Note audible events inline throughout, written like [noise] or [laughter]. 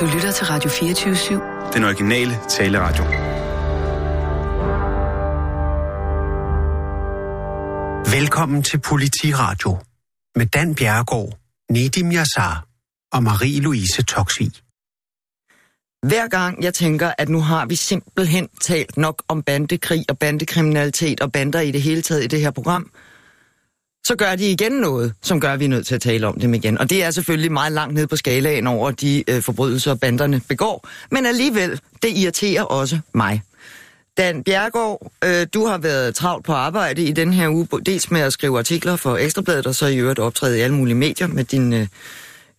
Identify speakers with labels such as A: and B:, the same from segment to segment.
A: Du lytter til Radio 24-7.
B: Den originale taleradio.
C: Velkommen til Politiradio med Dan Bjergård, Nedim Yassar og Marie-Louise Toksvig.
D: Hver gang jeg tænker, at nu har vi simpelthen talt nok om bandekrig og bandekriminalitet og bander i det hele taget i det her program, så gør de igen noget, som gør, at vi er nødt til at tale om dem igen. Og det er selvfølgelig meget langt ned på skalaen over de øh, forbrydelser, banderne begår. Men alligevel, det irriterer også mig. Dan Bjergård, øh, du har været travlt på arbejde i den her uge, dels med at skrive artikler for Ekstrabladet, og så i øvrigt optræde i alle mulige medier med din øh,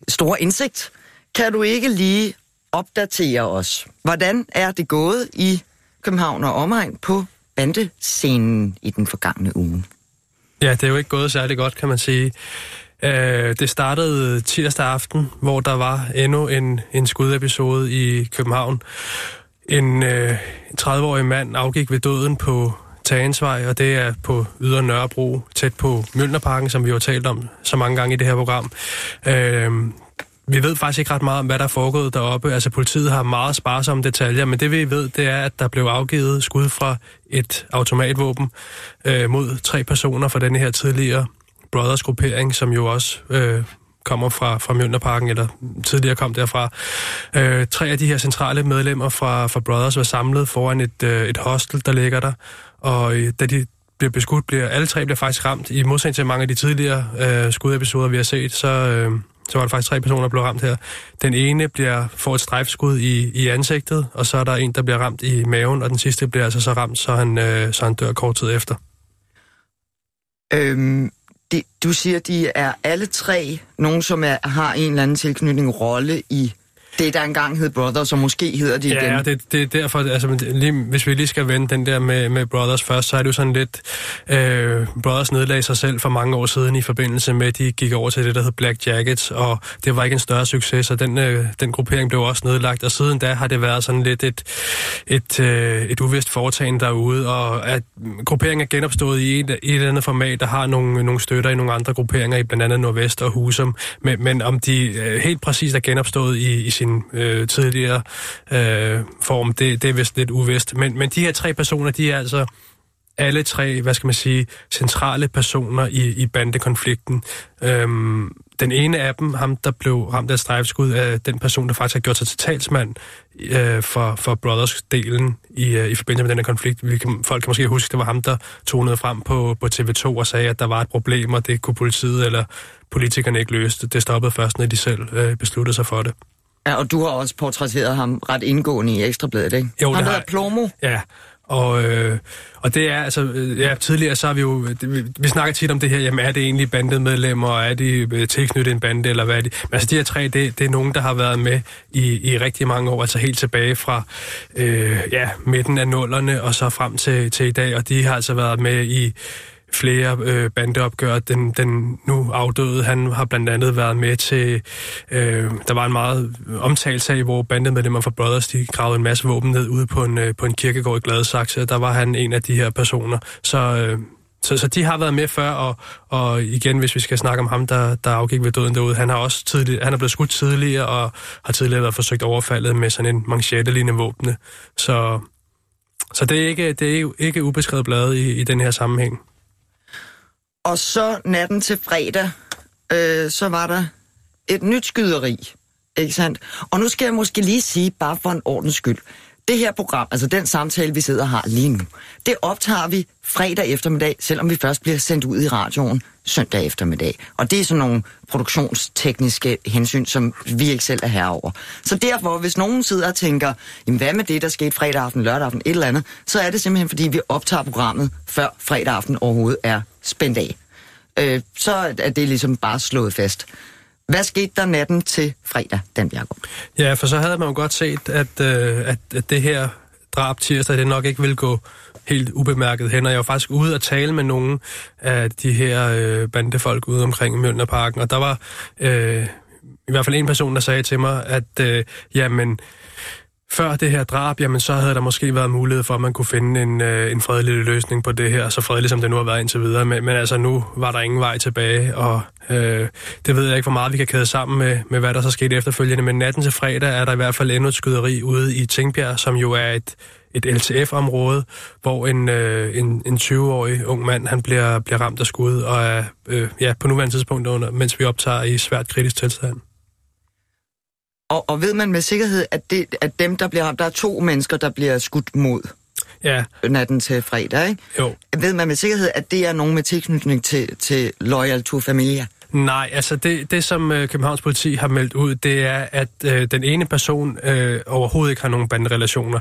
D: store indsigt. Kan du ikke lige opdatere os? Hvordan er det gået i København og omegn på bandescenen i den forgangne uge?
E: Ja, det er jo ikke gået særlig godt, kan man sige. Øh, det startede tirsdag aften, hvor der var endnu en, en skudepisode i København. En øh, 30-årig mand afgik ved døden på Tagensvej, og det er på Ydre Nørrebro, tæt på Mjølnerparken, som vi har talt om så mange gange i det her program. Øh, vi ved faktisk ikke ret meget om, hvad der er foregået deroppe. Altså politiet har meget sparsomme detaljer, men det vi ved, det er, at der blev afgivet skud fra et automatvåben øh, mod tre personer fra denne her tidligere Brothers gruppering, som jo også øh, kommer fra, fra Mjølnerparken, eller tidligere kom derfra. Øh, tre af de her centrale medlemmer fra, fra Brothers var samlet foran et, øh, et hostel, der ligger der, og øh, da de bliver beskudt, bliver alle tre bliver faktisk ramt. I modsætning til mange af de tidligere øh, skudepisoder, vi har set, så... Øh, så var der faktisk tre personer, der blev ramt her. Den ene bliver, får et strejfskud i, i ansigtet, og så er der en, der bliver ramt i maven, og den sidste bliver altså så ramt, så han, øh, så han dør kort tid efter.
D: Øhm, de, du siger, de er alle tre nogen, som er, har en eller anden tilknytning rolle i det, der engang hed Brothers, og måske hedder de igen.
E: Ja, det, det er derfor, altså, lige, hvis vi lige skal vende den der med, med Brothers først, så er det jo sådan lidt, øh, Brothers nedlagde sig selv for mange år siden i forbindelse med, at de gik over til det, der hed Black Jackets, og det var ikke en større succes, og den, øh, den gruppering blev også nedlagt, og siden da har det været sådan lidt et, et, øh, et uvist foretagende derude, og at grupperingen er genopstået i et, et eller andet format, der har nogle, nogle støtter i nogle andre grupperinger, i blandt andet Nordvest og Husum, men, men om de øh, helt præcist er genopstået i, i sin sin øh, tidligere øh, form, det, det er vist lidt uvist. Men, men de her tre personer, de er altså alle tre, hvad skal man sige, centrale personer i, i bandekonflikten. Øhm, den ene af dem, ham der blev ramt af strejfskud, er den person, der faktisk har gjort sig til talsmand øh, for, for Brothers-delen i, øh, i forbindelse med den her konflikt. Vi kan, folk kan måske huske, det var ham, der tonede frem på, på TV2 og sagde, at der var et problem, og det kunne politiet eller politikerne ikke løse. Det stoppede først, når de selv øh, besluttede sig for det.
D: Ja, og du har også portrætteret ham ret indgående i Ekstrabladet, ikke?
E: Jo,
D: han
E: det
D: hedder. Plomo.
E: Ja, og, øh, og det er altså, øh, ja, tidligere så har vi jo, det, vi, vi snakker tit om det her, jamen er det egentlig bandemedlemmer, og er de øh, tilknyttet en bande, eller hvad er de? Men altså de her tre, det, det er nogen, der har været med i, i rigtig mange år, altså helt tilbage fra øh, ja, midten af nullerne, og så frem til, til i dag, og de har altså været med i flere øh, bandeopgør. Den, den nu afdøde, han har blandt andet været med til... Øh, der var en meget omtalt sag, hvor bandemedlemmer fra Brothers, de gravede en masse våben ned ude på en, øh, på en kirkegård i Gladsaxe. Der var han en af de her personer. Så... Øh, så, så de har været med før, og, og igen, hvis vi skal snakke om ham, der, der afgik ved døden derude, han har også tidlig, han er blevet skudt tidligere, og har tidligere været forsøgt overfaldet med sådan en manchette våbne. Så, så det er ikke, det er ikke ubeskrevet blad i, i den her sammenhæng.
D: Og så natten til fredag, øh, så var der et nyt skyderi, ikke sandt? Og nu skal jeg måske lige sige, bare for en ordens skyld, det her program, altså den samtale, vi sidder og har lige nu, det optager vi fredag eftermiddag, selvom vi først bliver sendt ud i radioen søndag eftermiddag. Og det er sådan nogle produktionstekniske hensyn, som vi ikke selv er herover. Så derfor, hvis nogen sidder og tænker, jamen hvad med det, der skete fredag aften, lørdag aften, et eller andet, så er det simpelthen, fordi vi optager programmet, før fredag aften overhovedet er spændt af. Øh, så er det ligesom bare slået fast. Hvad skete der natten til fredag, Dan Bjergård?
E: Ja, for så havde man jo godt set, at, øh, at, at det her drab tirsdag, det nok ikke vil gå helt ubemærket hen. Og jeg var faktisk ude og tale med nogle af de her øh, bandefolk ude omkring Mjølnerparken, og der var øh, i hvert fald en person, der sagde til mig, at øh, jamen, før det her drab, jamen så havde der måske været mulighed for, at man kunne finde en, øh, en fredelig løsning på det her, så fredelig som det nu har været indtil videre. Men, men altså nu var der ingen vej tilbage, og øh, det ved jeg ikke, hvor meget vi kan kæde sammen med, med, hvad der så skete efterfølgende. Men natten til fredag er der i hvert fald endnu et skyderi ude i Tingbjerg, som jo er et, et LTF-område, hvor en, øh, en, en 20-årig ung mand han bliver, bliver ramt af skud, og er øh, ja, på nuværende tidspunkt, under, mens vi optager i svært kritisk tilstand.
D: Og, og ved man med sikkerhed, at, det, at dem, der bliver ramt, der er to mennesker, der bliver skudt mod
E: Ja,
D: natten til fredag, ikke?
E: jo.
D: Ved man med sikkerhed, at det er nogen med tilknytning til, til Loyal to Familia?
E: Nej, altså det, det som øh, Københavns politi har meldt ud, det er, at øh, den ene person øh, overhovedet ikke har nogen banderelationer.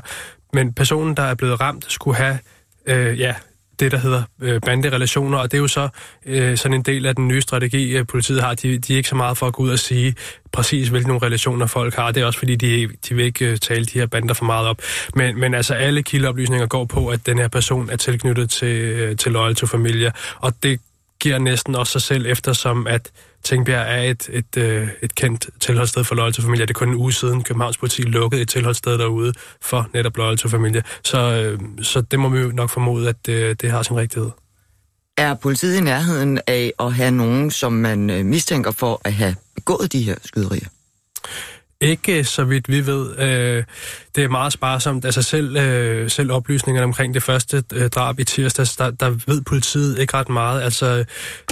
E: Men personen, der er blevet ramt, skulle have øh, ja, det, der hedder øh, banderelationer, og det er jo så øh, sådan en del af den nye strategi, øh, politiet har. De, de er ikke så meget for at gå ud og sige præcis, hvilke nogle relationer folk har. Det er også fordi, de, de vil ikke øh, tale de her bander for meget op. Men, men altså, alle kildeoplysninger går på, at den her person er tilknyttet til, øh, til Loyal to Familia, og det giver næsten også sig selv, eftersom at Tingbjerg er et, et, øh, et kendt tilholdssted for Loyal Familie. Det er kun en uge siden Københavns politi lukkede et tilholdssted derude for netop Loyal Familie. Så, øh, så det må vi jo nok formode, at det, det har sin rigtighed.
D: Er politiet i nærheden af at have nogen, som man øh, mistænker for at have begået de her skyderier?
E: Ikke så vidt vi ved. Øh, det er meget sparsomt. Altså selv, øh, selv oplysningerne omkring det første øh, drab i tirsdags, der, der ved politiet ikke ret meget. Altså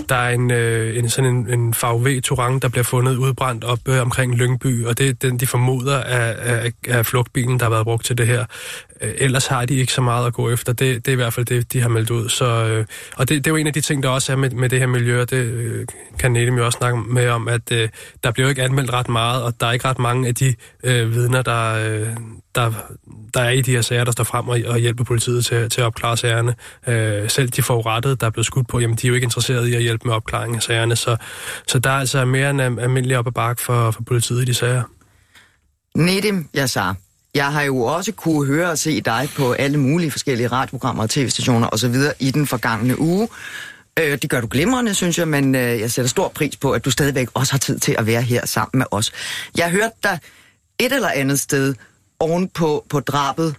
E: der er en, øh, en sådan en, en VW Touran, der bliver fundet udbrændt op øh, omkring Lyngby, og det er den, de formoder af, af, af flugtbilen, der har været brugt til det her. Øh, ellers har de ikke så meget at gå efter. Det, det er i hvert fald det, de har meldt ud. Så, øh, og det, det er jo en af de ting, der også er med, med det her miljø, og det øh, kan Nedim jo også snakke med om, at øh, der bliver jo ikke anmeldt ret meget, og der er ikke ret mange af de øh, vidner, der, øh, der, der er i de her sager, der står frem og, og hjælper politiet til, til at opklare sagerne. Øh, selv de forurettede, der er blevet skudt på, jamen de er jo ikke interesserede i at hjælpe med opklaringen af sagerne, så, så der er altså mere end almindelig op ad bakke for, for politiet i de sager.
D: Nedim Yassar, jeg har jo også kunne høre og se dig på alle mulige forskellige radioprogrammer og tv-stationer osv. i den forgangne uge. Øh, det gør du glimrende, synes jeg, men øh, jeg sætter stor pris på, at du stadigvæk også har tid til at være her sammen med os. Jeg hørte hørt dig et eller andet sted ovenpå på drabet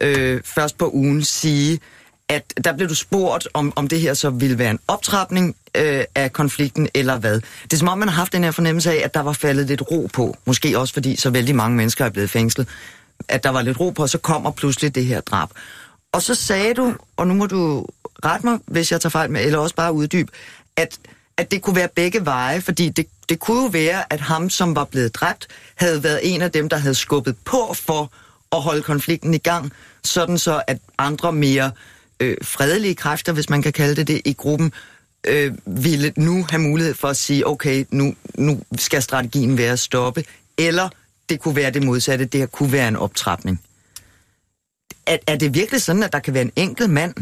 D: øh, først på ugen sige, at der blev du spurgt, om, om det her så ville være en optrapning øh, af konflikten, eller hvad. Det er som om, man har haft den her fornemmelse af, at der var faldet lidt ro på. Måske også fordi så vældig mange mennesker er blevet fængslet. At der var lidt ro på, og så kommer pludselig det her drab. Og så sagde du, og nu må du rette mig, hvis jeg tager fejl med, eller også bare uddyb, at, at det kunne være begge veje, fordi det, det kunne jo være, at ham, som var blevet dræbt, havde været en af dem, der havde skubbet på for at holde konflikten i gang, sådan så at andre mere øh, fredelige kræfter, hvis man kan kalde det det, i gruppen, øh, ville nu have mulighed for at sige, okay, nu, nu skal strategien være at stoppe, eller det kunne være det modsatte, det her kunne være en optrapning. Er, er det virkelig sådan, at der kan være en enkelt mand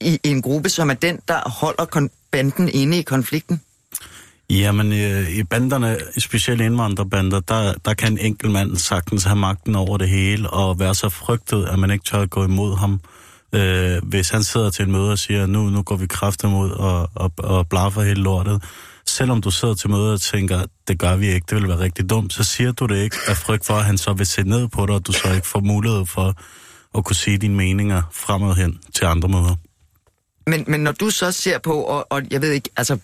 D: i, i en gruppe, som er den, der holder banden inde i konflikten?
B: Jamen, øh, i banderne, specielt indvandrerbander, der, der kan en enkelt mand sagtens have magten over det hele, og være så frygtet, at man ikke tør at gå imod ham. Øh, hvis han sidder til en møde og siger, nu, nu går vi kraftigt mod og, og, og blaffer hele lortet, selvom du sidder til møde og tænker, det gør vi ikke, det vil være rigtig dumt, så siger du det ikke af frygt for, at han så vil se ned på dig, og du så ikke får mulighed for at kunne sige dine meninger fremad hen til andre møder.
D: Men, men når du så ser på, og, og jeg ved ikke, altså,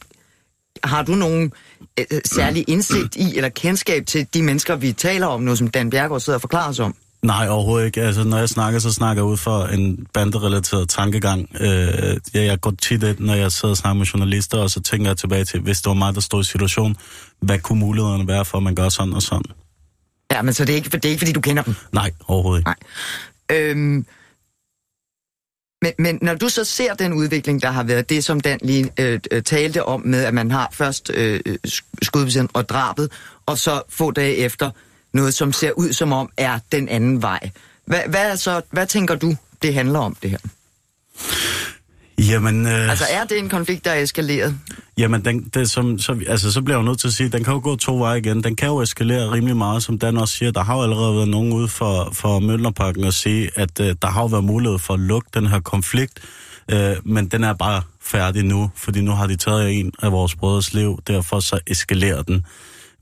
D: har du nogen øh, øh særlig indsigt i, eller kendskab til de mennesker, vi taler om nu, som Dan Bjergård sidder og forklarer os om?
B: Nej, overhovedet ikke. Altså, når jeg snakker, så snakker jeg ud for en banderelateret tankegang. Øh, jeg, jeg går tit ind, når jeg sidder og snakker med journalister, og så tænker jeg tilbage til, hvis det var mig, der stod i situationen, hvad kunne mulighederne være for, at man gør sådan og sådan?
D: Ja, men så det er ikke, det er ikke fordi du kender dem?
B: Nej, overhovedet ikke.
D: Nej. Øhm, men, men når du så ser den udvikling, der har været, det som Dan lige øh, øh talte om med, at man har først øh, skudbesiden og drabet, og så få dage efter noget, som ser ud som om er den anden vej. Hvad, hvad, så, hvad tænker du, det handler om, det her?
B: Jamen, øh,
D: altså er det en konflikt, der er eskaleret?
B: Jamen, den, det, som, så, altså, så bliver jeg jo nødt til at sige, den kan jo gå to veje igen. Den kan jo eskalere rimelig meget, som Dan også siger. Der har jo allerede været nogen ude for, for Møllerparken og sige, at øh, der har jo været mulighed for at lukke den her konflikt, øh, men den er bare færdig nu, fordi nu har de taget en af vores brødres liv, derfor så eskalerer den.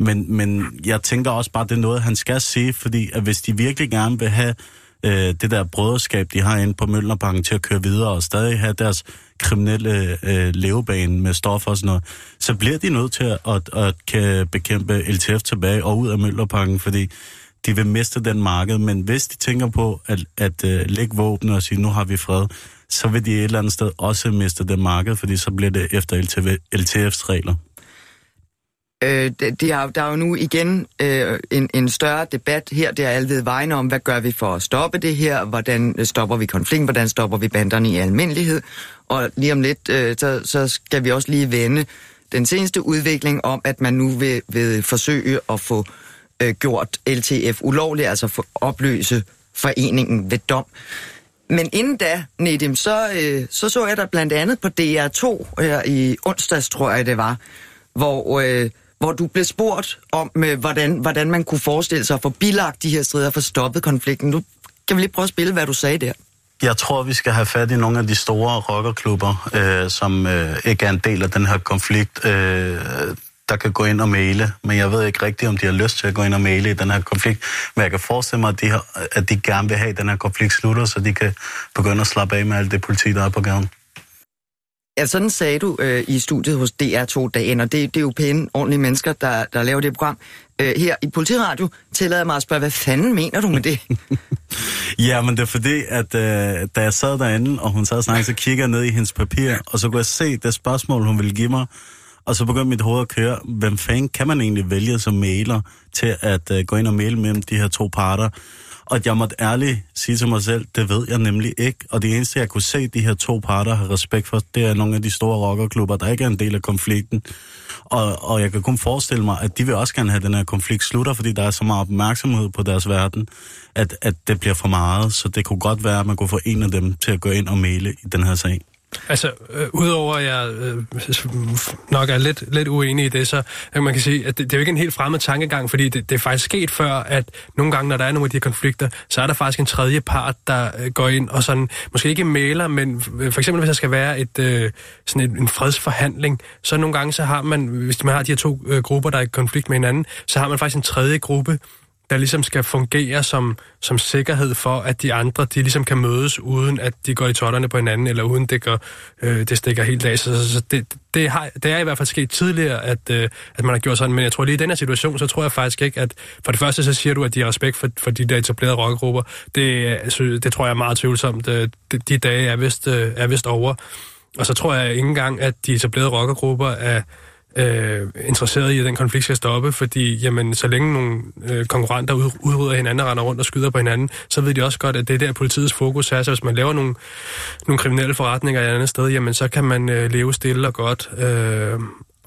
B: Men, men jeg tænker også bare, det er noget, han skal sige, fordi at hvis de virkelig gerne vil have øh, det der brøderskab, de har inde på Møllerbanken til at køre videre og stadig have deres kriminelle øh, levebane med stoffer og sådan noget, så bliver de nødt til at, at, at kan bekæmpe LTF tilbage og ud af Møllerbanken, fordi de vil miste den marked. Men hvis de tænker på at, at øh, lægge våben og sige, nu har vi fred, så vil de et eller andet sted også miste den marked, fordi så bliver det efter LTF, LTF's regler.
D: Øh, de har, der er jo nu igen øh, en, en større debat her, det er alle vejen om, hvad gør vi for at stoppe det her, hvordan stopper vi konflikten, hvordan stopper vi banderne i almindelighed, og lige om lidt, øh, så, så skal vi også lige vende den seneste udvikling om, at man nu vil, vil forsøge at få øh, gjort LTF ulovligt, altså for opløse foreningen ved dom. Men inden da, Nedim, så, øh, så så jeg der blandt andet på DR2 her i onsdags, tror jeg det var, hvor, øh, hvor du blev spurgt om, øh, hvordan, hvordan man kunne forestille sig at få bilagt de her strider for stoppet konflikten. Nu kan vi lige prøve at spille, hvad du sagde der.
B: Jeg tror, vi skal have fat i nogle af de store rockerklubber, øh, som øh, ikke er en del af den her konflikt. Øh, der kan gå ind og male, men jeg ved ikke rigtigt, om de har lyst til at gå ind og male i den her konflikt. Men jeg kan forestille mig, at de, har, at de gerne vil have, at den her konflikt slutter, så de kan begynde at slappe af med alt det politi, der er på gaden.
D: Ja, sådan sagde du øh, i studiet hos DR2-dagen, og det, det er jo pæne, ordentlige mennesker, der, der laver det program. Øh, her i Politiradio tillader jeg mig at spørge, hvad fanden mener du med det? [laughs]
B: ja, men det er fordi, at øh, da jeg sad derinde, og hun sad og snakkede, så kigger jeg ned i hendes papir, og så kunne jeg se det spørgsmål, hun ville give mig, og så begyndte mit hoved at køre, hvem fanden kan man egentlig vælge som mailer til at øh, gå ind og maile mellem de her to parter? Og jeg måtte ærligt sige til mig selv, det ved jeg nemlig ikke. Og det eneste, jeg kunne se, de her to parter har respekt for, det er nogle af de store rockerklubber, der ikke er en del af konflikten. Og, og jeg kan kun forestille mig, at de vil også gerne have, at den her konflikt slutter, fordi der er så meget opmærksomhed på deres verden, at, at det bliver for meget. Så det kunne godt være, at man kunne få en af dem til at gå ind og male i den her sag.
E: Altså, øh, udover at jeg øh, nok er lidt, lidt uenig i det, så øh, man kan sige, at det, det er jo ikke en helt fremmed tankegang, fordi det, det er faktisk sket før, at nogle gange, når der er nogle af de konflikter, så er der faktisk en tredje part, der øh, går ind og sådan, måske ikke maler, men øh, for eksempel hvis der skal være et, øh, sådan et, en fredsforhandling, så nogle gange så har man, hvis man har de her to øh, grupper, der er i konflikt med hinanden, så har man faktisk en tredje gruppe, der ligesom skal fungere som, som sikkerhed for, at de andre, de ligesom kan mødes, uden at de går i totterne på hinanden, eller uden det, gør, øh, det stikker helt af. Så, så det, det, har, det er i hvert fald sket tidligere, at, øh, at man har gjort sådan, men jeg tror lige i den her situation, så tror jeg faktisk ikke, at for det første så siger du, at de har respekt for, for de der etablerede rockgrupper. Det, altså, det tror jeg er meget tvivlsomt. Øh, de, de dage er vist, øh, er vist over. Og så tror jeg ikke engang, at de etablerede rockergrupper er øh, interesseret i, at den konflikt skal stoppe, fordi jamen, så længe nogle øh, konkurrenter ud, udrydder hinanden og render rundt og skyder på hinanden, så ved de også godt, at det er der politiets fokus er. Så hvis man laver nogle, nogle kriminelle forretninger et andet sted, jamen, så kan man øh, leve stille og godt. Øh,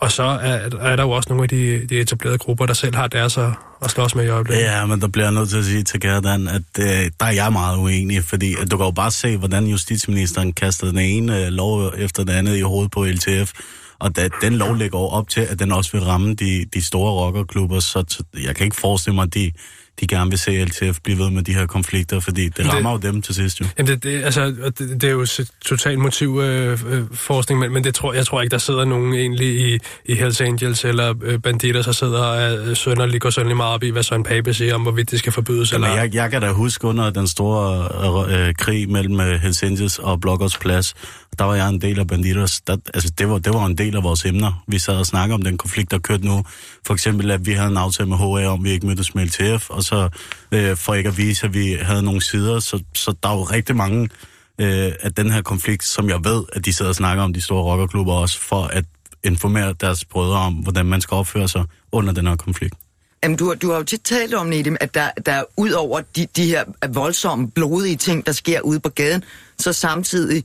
E: og så er, er der jo også nogle af de, de etablerede grupper, der selv har deres at, at slås med i øjeblikket.
B: Ja, men der bliver jeg nødt til at sige til Gerdan, at øh, der er jeg meget uenig, fordi at du kan jo bare se, hvordan justitsministeren kaster den ene øh, lov efter den andet i hovedet på LTF, og da, den lov lægger op til, at den også vil ramme de, de store rockerklubber, så jeg kan ikke forestille mig, at de, de gerne vil se LTF blive ved med de her konflikter, fordi det rammer det, jo dem til sidst jo.
E: Jamen det, det, altså, det, det er jo total motivforskning, øh, men, men det tror, jeg tror ikke, der sidder nogen egentlig i, i Hells Angels eller øh, banditter, så sidder og sønderlig, går sønderlig meget op i, hvad Søren Pape siger om, hvorvidt det skal forbydes.
B: Jamen, eller... jeg, jeg kan da huske under den store øh, krig mellem øh, Hells Angels og Blokkers Plads, der var jeg en del af Banditos. Der, altså, det var, det var en del af vores emner. Vi sad og snakkede om den konflikt, der kørte nu. For eksempel, at vi havde en aftale med HA om, vi ikke mødtes med LTF, og så øh, for ikke at vise, at vi havde nogle sider. Så, så der er jo rigtig mange øh, af den her konflikt, som jeg ved, at de sidder og snakker om de store rockerklubber også, for at informere deres brødre om, hvordan man skal opføre sig under den her konflikt.
D: Jamen, du, du har jo tit talt om, Nedim, at der, der ud over de, de her voldsomme, blodige ting, der sker ude på gaden, så samtidig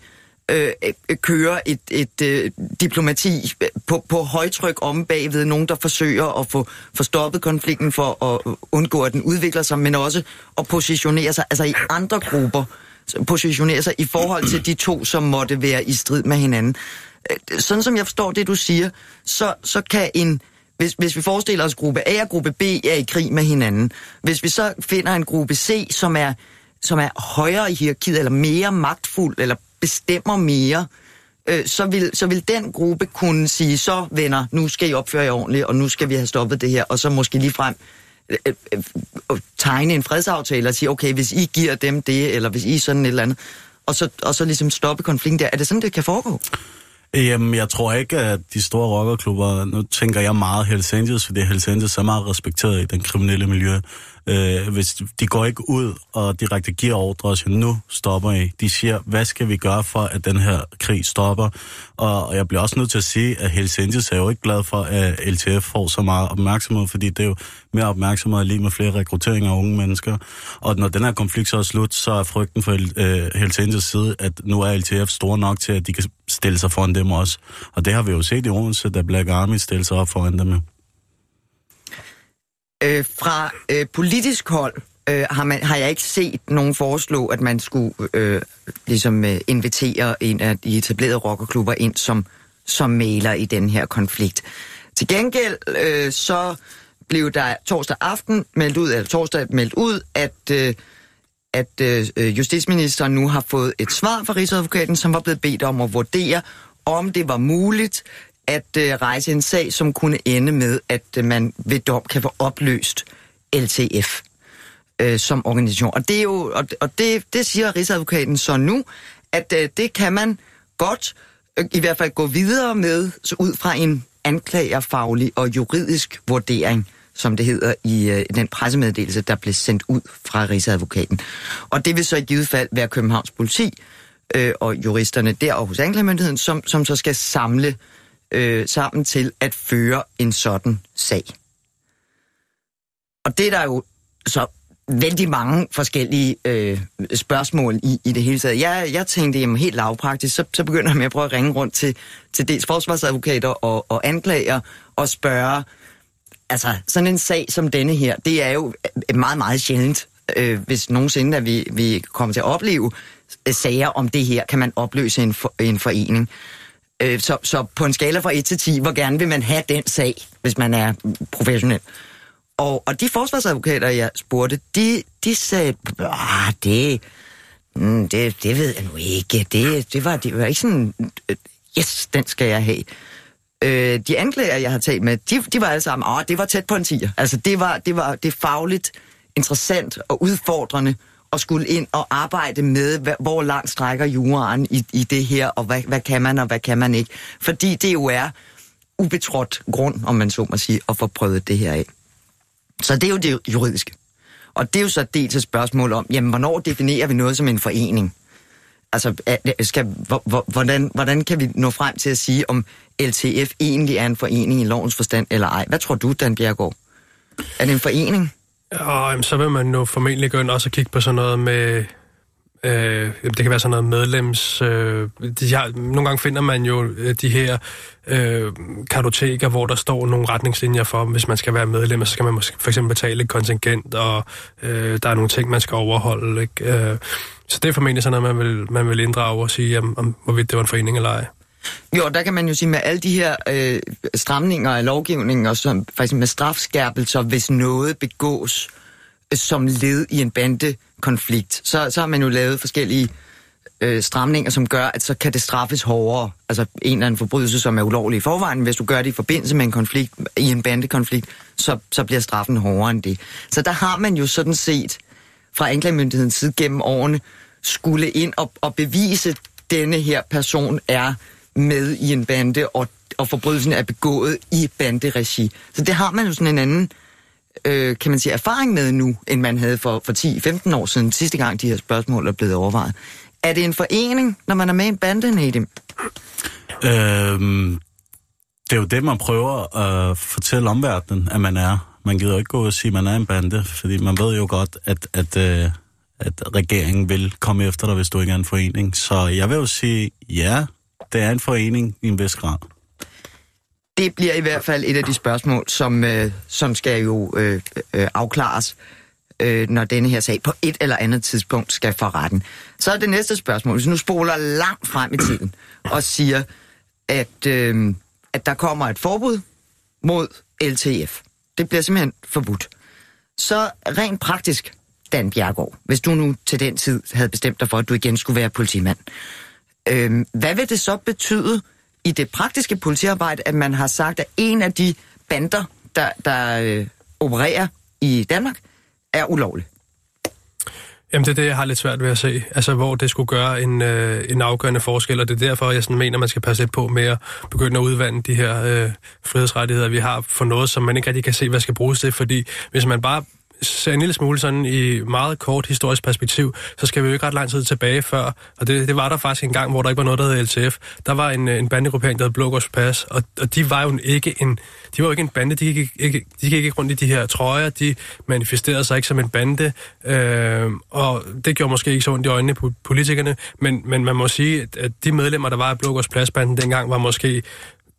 D: Øh, øh, kører et, et øh, diplomati på, på højtryk om bagved nogen, der forsøger at få, få stoppet konflikten for at undgå, at den udvikler sig, men også at positionere sig altså i andre grupper, positionere sig i forhold til de to, som måtte være i strid med hinanden. Øh, sådan som jeg forstår det, du siger, så, så kan en... Hvis, hvis vi forestiller os, gruppe A og gruppe B er i krig med hinanden, hvis vi så finder en gruppe C, som er, som er højere i hierarkiet, eller mere magtfuld, eller bestemmer mere, øh, så, vil, så vil den gruppe kunne sige, så venner, nu skal I opføre jer ordentligt, og nu skal vi have stoppet det her, og så måske lige frem øh, øh, øh, øh, tegne en fredsaftale og sige, okay, hvis I giver dem det, eller hvis I sådan et eller andet, og så, og så ligesom stoppe konflikten der. Er det sådan, det kan foregå?
B: Jamen, jeg tror ikke, at de store rockerklubber, nu tænker jeg meget Hells Angels, fordi Hells Angels er meget respekteret i den kriminelle miljø. Øh, hvis de går ikke ud og direkte giver ordre og siger, nu stopper I. De siger, hvad skal vi gøre for, at den her krig stopper? Og, og jeg bliver også nødt til at sige, at Hells Angels er jo ikke glad for, at LTF får så meget opmærksomhed, fordi det er jo mere opmærksomhed lige med flere rekrutteringer af unge mennesker. Og når den her konflikt så er slut, så er frygten for øh, Hells Angels side, at nu er LTF store nok til, at de kan stille sig foran dem også. Og det har vi jo set i Odense, da Black Army stiller sig op foran dem.
D: Øh, fra øh, politisk hold øh, har, man, har jeg ikke set nogen foreslå, at man skulle øh, ligesom øh, invitere en af de etablerede rockerklubber ind som, som maler i den her konflikt. Til gengæld øh, så blev der torsdag aften meldt ud, eller torsdag meldt ud, at, øh, at øh, justitsministeren nu har fået et svar fra Rigsadvokaten, som var blevet bedt om at vurdere, om det var muligt at øh, rejse en sag, som kunne ende med, at øh, man ved dom kan få opløst LTF øh, som organisation. Og det er jo, og, og det, det siger Rigsadvokaten så nu, at øh, det kan man godt øh, i hvert fald gå videre med, så ud fra en anklagerfaglig og juridisk vurdering, som det hedder i øh, den pressemeddelelse, der blev sendt ud fra Rigsadvokaten. Og det vil så i givet fald være Københavns politi øh, og juristerne der og hos anklagemyndigheden, som, som så skal samle øh, Øh, sammen til at føre en sådan sag. Og det er der jo så vældig mange forskellige øh, spørgsmål i, i det hele taget. Jeg, jeg tænkte, jamen helt lavpraktisk, så, så begynder jeg med at prøve at ringe rundt til, til dels forsvarsadvokater og, og anklager og spørge, altså sådan en sag som denne her, det er jo meget, meget sjældent, øh, hvis nogensinde at vi, vi kommer til at opleve sager om det her, kan man opløse en, for, en forening. Øh, så, så på en skala fra 1 til 10, hvor gerne vil man have den sag, hvis man er professionel? Og, og de forsvarsadvokater, jeg spurgte, de, de sagde, ah, det, mm, det, det ved jeg nu ikke. Det, det, var, det var ikke sådan, øh, yes, den skal jeg have. Øh, de anklager, jeg har talt med, de, de var alle sammen, åh, det var tæt på en tiger. Altså, det var, det var det fagligt interessant og udfordrende at skulle ind og arbejde med, hvor langt strækker juraen i, i det her, og hvad, hvad kan man, og hvad kan man ikke. Fordi det jo er ubetrådt grund, om man så må sige, at få prøvet det her af. Så det er jo det juridiske. Og det er jo så dels et spørgsmål om, jamen, hvornår definerer vi noget som en forening? Altså, skal, hvordan, hvordan kan vi nå frem til at sige, om LTF egentlig er en forening i lovens forstand eller ej? Hvad tror du, Dan Bjergård? Er det en forening?
E: Ja, så vil man jo formentlig gå ind også og kigge på sådan noget med... Øh, det kan være sådan noget medlems... Øh, de har, nogle gange finder man jo øh, de her øh, kartoteker, hvor der står nogle retningslinjer for, hvis man skal være medlem, så skal man måske for eksempel betale et kontingent, og øh, der er nogle ting, man skal overholde. Ikke? Øh, så det er formentlig sådan noget, man vil, man vil inddrage og sige, om, om, hvorvidt det var en forening eller ej.
D: Jo, der kan man jo sige, med alle de her øh, stramninger af lovgivningen, og som, faktisk med strafskærpelser, hvis noget begås øh, som led i en bandekonflikt, så, så har man jo lavet forskellige øh, stramninger, som gør, at så kan det straffes hårdere. Altså en eller anden forbrydelse, som er ulovlig i forvejen. Hvis du gør det i forbindelse med en konflikt, i en bandekonflikt, så, så bliver straffen hårdere end det. Så der har man jo sådan set fra anklagemyndighedens side gennem årene skulle ind og, og bevise, denne her person er med i en bande, og, og forbrydelsen er begået i banderegi. Så det har man jo sådan en anden, øh, kan man sige, erfaring med nu, end man havde for, for 10-15 år siden, sidste gang de her spørgsmål er blevet overvejet. Er det en forening, når man er med i en bande, Nedim?
B: Øhm, det er jo det, man prøver at fortælle omverdenen, at man er. Man gider ikke gå og sige, at man er en bande, fordi man ved jo godt, at, at, at, at regeringen vil komme efter dig, hvis du ikke er en forening. Så jeg vil jo sige, ja, det er en forening i en vis grad.
D: Det bliver i hvert fald et af de spørgsmål, som, øh, som skal jo øh, øh, afklares, øh, når denne her sag på et eller andet tidspunkt skal for retten. Så er det næste spørgsmål, hvis nu spoler langt frem i tiden og siger, at, øh, at der kommer et forbud mod LTF. Det bliver simpelthen forbudt. Så rent praktisk, Dan Bjergård, hvis du nu til den tid havde bestemt dig for, at du igen skulle være politimand, Øh, hvad vil det så betyde i det praktiske politiarbejde, at man har sagt, at en af de bander, der, der øh, opererer i Danmark, er ulovlig?
E: Jamen, det er det, jeg har lidt svært ved at se. Altså, hvor det skulle gøre en, øh, en afgørende forskel, og det er derfor, jeg sådan mener, man skal passe lidt på med at begynde at udvande de her øh, frihedsrettigheder, vi har for noget, som man ikke rigtig kan se, hvad skal bruges til. Fordi hvis man bare ser en lille smule sådan i meget kort historisk perspektiv, så skal vi jo ikke ret lang tid tilbage før, og det, det var der faktisk en gang, hvor der ikke var noget, der hed LTF. Der var en, en bandegruppering, der hed Blågårds Pas, og, og de var jo ikke en, de var jo ikke en bande, de gik ikke, de gik ikke rundt i de her trøjer, de manifesterede sig ikke som en bande, øh, og det gjorde måske ikke så ondt i øjnene på politikerne, men, men man må sige, at de medlemmer, der var i Blågårds Pladsbanden dengang, var måske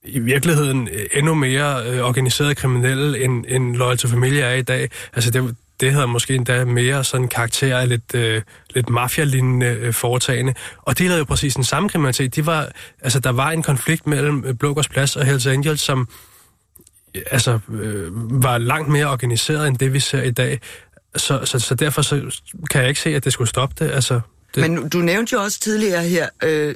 E: i virkeligheden øh, endnu mere øh, organiseret kriminelle, end, end Loyal to Familie er i dag. Altså det, det havde måske endda mere sådan karakter af lidt, øh, lidt mafialignende øh, foretagende. Og det lavede jo præcis den samme kriminalitet. De var, altså, der var en konflikt mellem øh, Blågårds Plads og Hells Angels, som øh, altså, øh, var langt mere organiseret end det, vi ser i dag. Så, så, så derfor så kan jeg ikke se, at det skulle stoppe det. Altså, det...
D: Men du nævnte jo også tidligere her øh,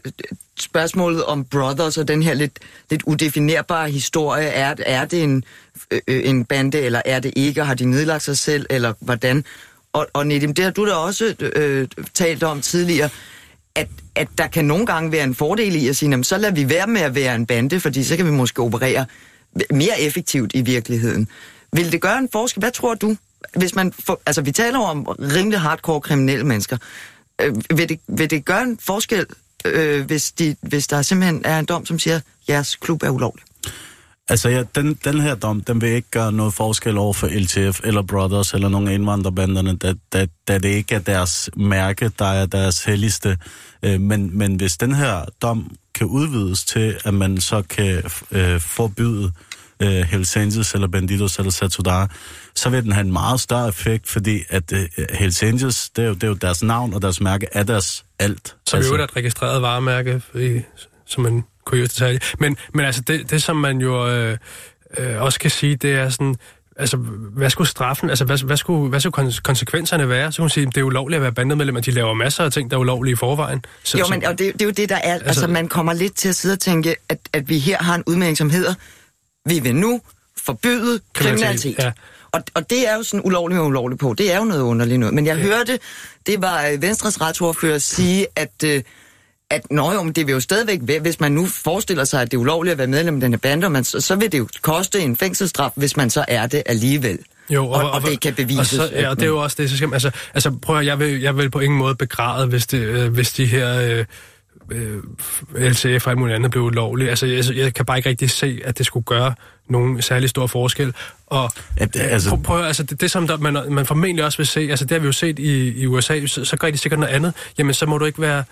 D: spørgsmålet om Brothers og den her lidt, lidt udefinerbare historie. Er, er det en, øh, øh, en bande, eller er det ikke? Har de nedlagt sig selv, eller hvordan? Og, og Nedim, det har du da også øh, talt om tidligere, at, at der kan nogle gange være en fordel i at sige, jamen, så lader vi være med at være en bande, fordi så kan vi måske operere mere effektivt i virkeligheden. Vil det gøre en forskel? Hvad tror du? Hvis man for, altså, vi taler om rimelig hardcore kriminelle mennesker. Øh, vil, det, vil det gøre en forskel, øh, hvis, de, hvis der simpelthen er en dom, som siger, at jeres klub er ulovlig?
B: Altså, ja, den, den her dom, den vil ikke gøre noget forskel over for LTF eller Brothers eller nogle indvandrerbanderne, da, da, da det ikke er deres mærke, der er deres helligste. Øh, men, men hvis den her dom kan udvides til, at man så kan øh, forbyde øh, Hells Angels eller Bandidos eller Satudara, så vil den have en meget større effekt, fordi at øh, Hells Angels, det er, jo, det er jo deres navn og deres mærke er deres alt.
E: Så altså. er et registreret varemærke, i, som en kuriøs detalje. Men, men altså, det, det som man jo øh, øh, også kan sige, det er sådan, altså, hvad skulle straffen, altså, hvad, hvad, skulle, hvad skulle konsekvenserne være? Så kunne man sige, det er ulovligt at være bandemedlem, at de laver masser af ting, der er ulovlige i forvejen.
D: Så, jo, men og det, det er jo det, der er, altså, altså, man kommer lidt til at sidde og tænke, at, at vi her har en udmelding, som hedder, vi vil nu forbyde kriminalitet. kriminalitet. Ja. Og, og det er jo sådan ulovligt og ulovligt på. Det er jo noget underligt noget. Men jeg ja. hørte, det var øh, Venstres retsordfører sige, at, øh, at nå jo, men det vil jo stadigvæk hvis man nu forestiller sig, at det er ulovligt at være medlem af denne bande, man, så, så vil det jo koste en fængselsstraf, hvis man så er det alligevel. Jo, og, og, og det kan bevises.
E: Og så, ja, og det er jo også det, så skal man, altså, altså prøv at, jeg vil, jeg vil på ingen måde begræde, hvis, det, øh, hvis de her... Øh, øh, LCF og alt muligt andet blev ulovligt. Altså, jeg, jeg kan bare ikke rigtig se, at det skulle gøre nogen særlig stor forskel. Og ja, det, altså... prøv, prøv, altså det, det som der, man, man formentlig også vil se, altså det har vi jo set i, i USA, så, så gør de sikkert noget andet. Jamen, så må du ikke være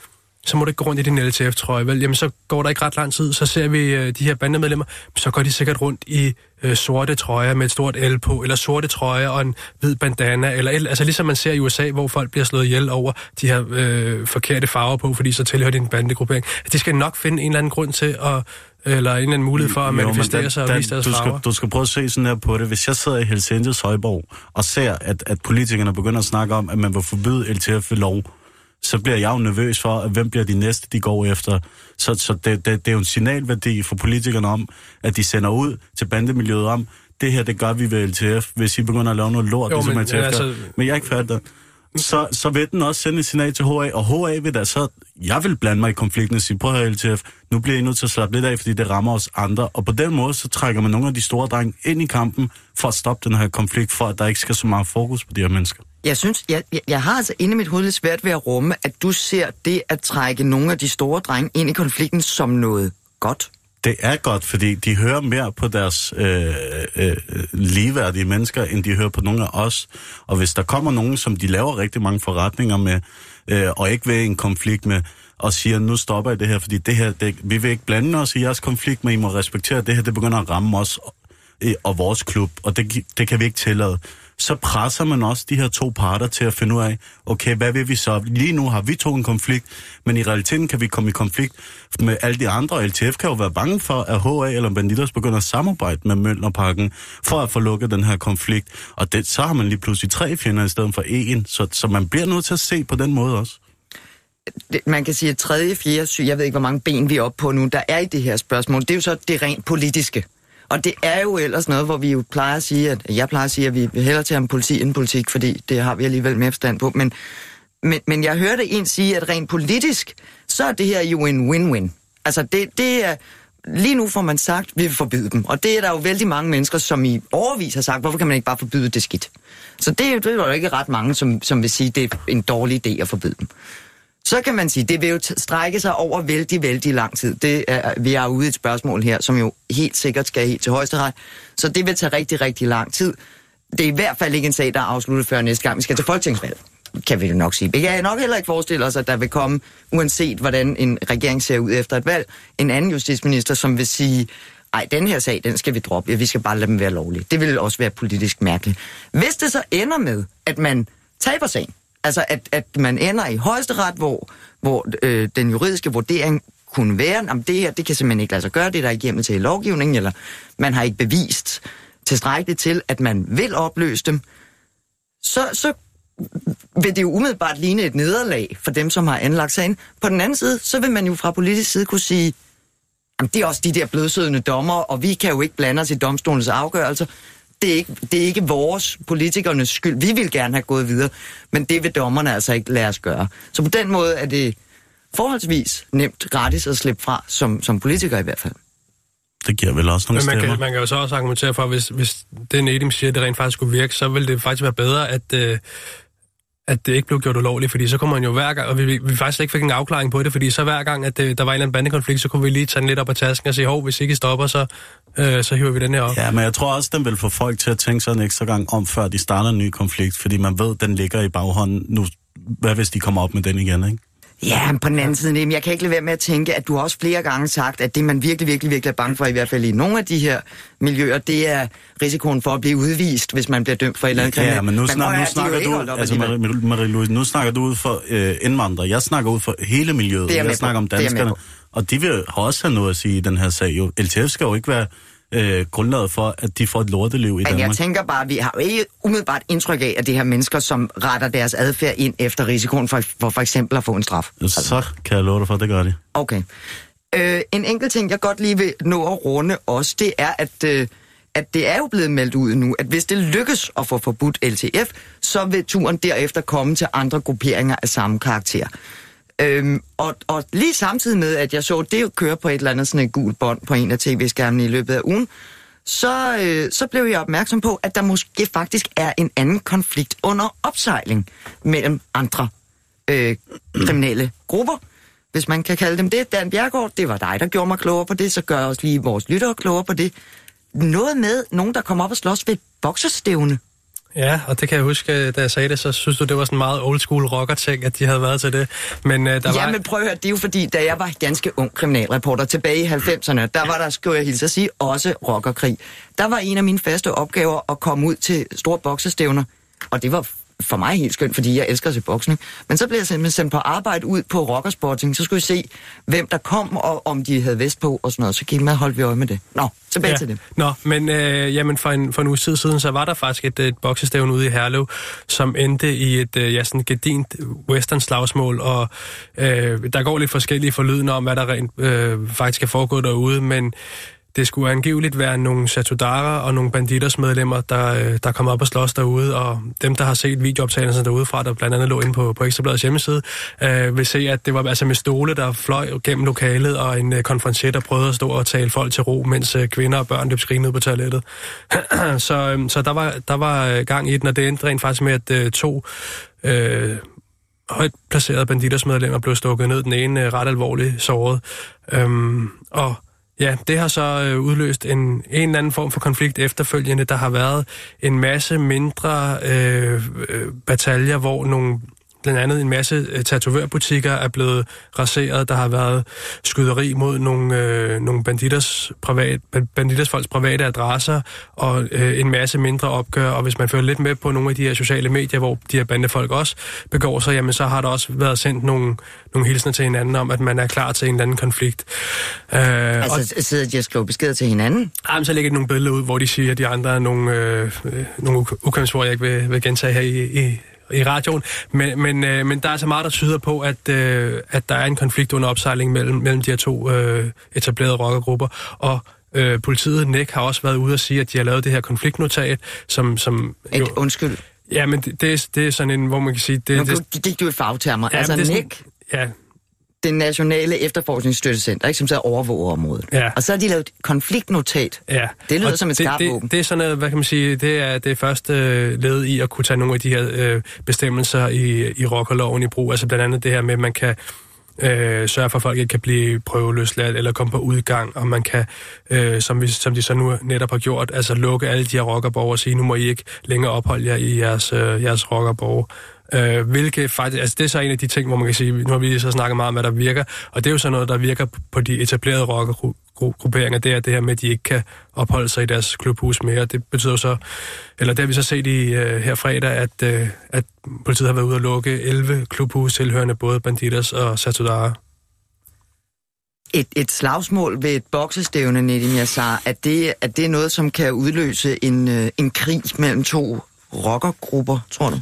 E: så må du ikke gå rundt i din LTF-trøje, vel? Jamen, så går der ikke ret lang tid, så ser vi øh, de her bandemedlemmer, så går de sikkert rundt i øh, sorte trøjer med et stort L på, eller sorte trøjer og en hvid bandana, eller altså ligesom man ser i USA, hvor folk bliver slået ihjel over de her øh, forkerte farver på, fordi så tilhører de en bandegruppering. De skal nok finde en eller anden grund til at eller en eller anden mulighed for at manifestere jo, sig og vise deres
B: du skal, du skal prøve at se sådan her på det. Hvis jeg sidder i Helsinges Højborg og ser, at, at politikerne begynder at snakke om, at man vil forbyde LTF ved lov, så bliver jeg jo nervøs for, at hvem bliver de næste, de går efter. Så, så det, det, det er jo en signalværdi for politikerne om, at de sender ud til bandemiljøet om, det her, det gør vi ved LTF, hvis I begynder at lave noget lort, jo, det som men, LTF altså... Men jeg er ikke færdig så, så vil den også sende et signal til HA, og HA vil da så, jeg vil blande mig i konflikten og sige, prøv at LTF, nu bliver I nødt til at slappe lidt af, fordi det rammer os andre, og på den måde, så trækker man nogle af de store drenge ind i kampen, for at stoppe den her konflikt, for at der ikke skal så meget fokus på de her mennesker.
D: Jeg synes, jeg, jeg, jeg har altså inde i mit hoved lidt svært ved at rumme, at du ser det at trække nogle af de store drenge ind i konflikten som noget godt.
B: Det er godt, fordi de hører mere på deres øh, øh, øh ligeværdige mennesker, end de hører på nogle af os. Og hvis der kommer nogen, som de laver rigtig mange forretninger med, øh, og ikke vil en konflikt med, og siger, nu stopper jeg det her, fordi det her, det, vi vil ikke blande os i jeres konflikt, men I må respektere, at det her det begynder at ramme os og vores klub, og det, det kan vi ikke tillade så presser man også de her to parter til at finde ud af, okay, hvad vil vi så? Lige nu har vi to en konflikt, men i realiteten kan vi komme i konflikt med alle de andre, LTF kan jo være bange for, at HA eller Banditos begynder at samarbejde med Møllnerparken for at få lukket den her konflikt. Og det, så har man lige pludselig tre fjender i stedet for en, så, så man bliver nødt til at se på den måde også.
D: man kan sige, at tredje, fjerde, syg, jeg ved ikke, hvor mange ben vi er oppe på nu, der er i det her spørgsmål, det er jo så det rent politiske. Og det er jo ellers noget, hvor vi jo plejer at sige, at jeg plejer at sige, at vi vil hellere til en politi end politik, fordi det har vi alligevel mere forstand på. Men, men, men jeg hørte en sige, at rent politisk, så er det her jo en win-win. Altså det, det er, lige nu får man sagt, at vi vil forbyde dem. Og det er der jo vældig mange mennesker, som i overvis har sagt, hvorfor kan man ikke bare forbyde det skidt? Så det, det er jo ikke ret mange, som, som vil sige, at det er en dårlig idé at forbyde dem. Så kan man sige, det vil jo strække sig over vældig, vældig lang tid. Det er, vi er ude i et spørgsmål her, som jo helt sikkert skal helt til højesteret. Så det vil tage rigtig, rigtig lang tid. Det er i hvert fald ikke en sag, der er afsluttet før næste gang, vi skal til folketingsvalg kan vi det nok sige. Vi kan nok heller ikke forestille os, at der vil komme, uanset hvordan en regering ser ud efter et valg, en anden justitsminister, som vil sige, ej, den her sag, den skal vi droppe. Vi skal bare lade dem være lovlige. Det vil også være politisk mærkeligt. Hvis det så ender med, at man taber sagen, altså at, at man ender i højesteret, hvor, hvor øh, den juridiske vurdering kunne være, om det her, det kan simpelthen ikke lade sig gøre, det der er igennem til lovgivningen, eller man har ikke bevist tilstrækkeligt til, at man vil opløse dem, så, så vil det jo umiddelbart ligne et nederlag for dem, som har anlagt sagen. På den anden side, så vil man jo fra politisk side kunne sige, jamen det er også de der blødsødende dommer, og vi kan jo ikke blande os i domstolens afgørelser. Det er, ikke, det er ikke vores politikernes skyld. Vi vil gerne have gået videre, men det vil dommerne altså ikke lade os gøre. Så på den måde er det forholdsvis nemt gratis at slippe fra, som, som politiker i hvert fald.
B: Det giver vel også nogle
E: Men man
B: stemmer.
E: kan, man kan jo så også argumentere for, at hvis, hvis det Nedim siger, det rent faktisk skulle virke, så vil det faktisk være bedre, at, øh, at det ikke blev gjort ulovligt, fordi så kunne man jo hver gang, og vi, vi faktisk ikke fik en afklaring på det, fordi så hver gang, at det, der var en eller anden bandekonflikt, så kunne vi lige tage den lidt op af tasken og sige, hov, hvis ikke I stopper, så, øh, så hiver vi den her op.
B: Ja, men jeg tror også, den vil få folk til at tænke sig en ekstra gang om, før de starter en ny konflikt, fordi man ved, den ligger i baghånden. Nu, hvad hvis de kommer op med den igen, ikke?
D: Ja, men på den anden side, men jeg kan ikke lade være med at tænke, at du har også flere gange sagt, at det man virkelig, virkelig, virkelig er bange for, i hvert fald i nogle af de her miljøer, det er risikoen for at blive udvist, hvis man bliver dømt for et eller andet
B: Ja,
D: kriminelt.
B: men nu, snak, nu
D: er
B: snakker du, altså. Marie, Marie-Louise, nu snakker du ud for øh, indvandrere. Jeg snakker ud for hele miljøet.
D: Det er jeg
B: snakker om
D: er
B: danskerne. Og de vil også have noget at sige i den her sag. Jo. LTF skal jo ikke være øh, grundlaget for, at de får et lorteliv i
D: Men
B: Danmark.
D: jeg tænker bare, vi har jo ikke umiddelbart indtryk af, at det her mennesker, som retter deres adfærd ind efter risikoen for for, for eksempel at få en straf.
B: Så kan jeg love dig for, at det gør de.
D: Okay. Øh, en enkelt ting, jeg godt lige vil nå at runde også, det er, at, øh, at det er jo blevet meldt ud nu, at hvis det lykkes at få forbudt LTF, så vil turen derefter komme til andre grupperinger af samme karakter. Øhm, og, og lige samtidig med, at jeg så det køre på et eller andet sådan et gult bånd på en af tv-skærmene i løbet af ugen, så, øh, så blev jeg opmærksom på, at der måske faktisk er en anden konflikt under opsejling mellem andre øh, kriminelle grupper, hvis man kan kalde dem det. Dan Bjergård, det var dig, der gjorde mig klogere på det, så gør også lige vores lyttere klogere på det. Noget med nogen, der kommer op og slås ved et boksestævne.
E: Ja, og det kan jeg huske, øh, da jeg sagde det, så synes du, det var sådan en meget old school rocker-ting, at de havde været til det. Men uh, der
D: Ja,
E: var...
D: men prøv at høre, det er jo fordi, da jeg var ganske ung kriminalreporter tilbage i 90'erne, der var der, skulle jeg hilse at sige, også rockerkrig. Der var en af mine faste opgaver at komme ud til store boksestævner, og det var for mig helt skønt, fordi jeg elsker at se boksning. Men så blev jeg simpelthen sendt på arbejde ud på rockersporting, så skulle jeg se, hvem der kom, og om de havde vest på og sådan noget. Så gik med, holdt vi øje med det. Nå, tilbage ja. til det.
E: Nå, men øh, jamen for, en, for en uge tid siden, så var der faktisk et, et boksestævn ude i Herlev, som endte i et øh, ja, sådan gedint western-slagsmål, og øh, der går lidt forskellige forlydende om, hvad der rent øh, faktisk er foregået derude, men det skulle angiveligt være nogle Satudara og nogle banditers medlemmer, der, øh, der kom op og slås derude, og dem, der har set videooptagelsen derude fra, der blandt andet lå inde på, på Ekstrabladets hjemmeside, øh, vil se, at det var altså med stole, der fløj gennem lokalet, og en øh, konferencier, der prøvede at stå og tale folk til ro, mens øh, kvinder og børn løb skrinet på toilettet. [clears throat] så øh, så der, var, der var øh, gang i den, og det endte rent faktisk med, at øh, to... Øh, højt placerede banditers medlemmer blev stukket ned, den ene øh, ret alvorligt såret. Øhm, og Ja, det har så øh, udløst en, en eller anden form for konflikt efterfølgende. Der har været en masse mindre øh, øh, bataljer, hvor nogle blandt andet en masse øh, tatovørbutikker er blevet raseret. Der har været skyderi mod nogle, øh, nogle banditers, privat, banditers folks private adresser og øh, en masse mindre opgør. Og hvis man følger lidt med på nogle af de her sociale medier, hvor de her bandefolk også begår sig, jamen så har der også været sendt nogle, nogle hilsner til hinanden om, at man er klar til en eller anden konflikt. Øh,
D: Altså, og, sidder de og skriver beskeder til hinanden?
E: Jamen, så lægger de nogle billeder ud, hvor de siger, at de andre er nogle, øh, øh, nogle ukønsord, jeg ikke vil, vil gentage her i, i i radioen. Men, men, øh, men der er altså meget, der tyder på, at, øh, at der er en konflikt under opsejling mellem, mellem de her to øh, etablerede rockergrupper. Og øh, politiet, NEC, har også været ude og sige, at de har lavet det her konfliktnotat, som... som
D: jo, Et, undskyld.
E: Ja, men det, det, er, det er sådan en, hvor man kan sige... Det,
D: nu det, gik du i fagtermer. Ja, altså, NEC... Ja, det nationale efterforskningsstøttecenter, ikke, som så overvåger området. Ja. Og så har de lavet et konfliktnotat. Ja. Det lyder og som et skarpt
E: det, det, er sådan noget, hvad kan man sige, det er det første øh, led i at kunne tage nogle af de her øh, bestemmelser i, i rockerloven i brug. Altså blandt andet det her med, at man kan øh, sørge for, at folk ikke kan blive prøveløsladt eller komme på udgang, og man kan, øh, som, vi, som de så nu netop har gjort, altså lukke alle de her rockerborger og sige, nu må I ikke længere opholde jer i jeres, øh, jeres rockerborg. Øh, hvilket faktisk, altså det er så en af de ting, hvor man kan sige, nu har vi så snakket meget om, hvad der virker, og det er jo så noget, der virker på de etablerede rockergrupperinger, det er det her med, at de ikke kan opholde sig i deres klubhus mere. Det betyder så, eller det har vi så set i øh, her fredag, at, øh, at politiet har været ude at lukke 11 klubhus tilhørende både Banditas og Satudara.
D: Et, et slagsmål ved et boksestævne, Nedim Yassar, at det, at det er noget, som kan udløse en, øh, en krig mellem to rockergrupper, tror du?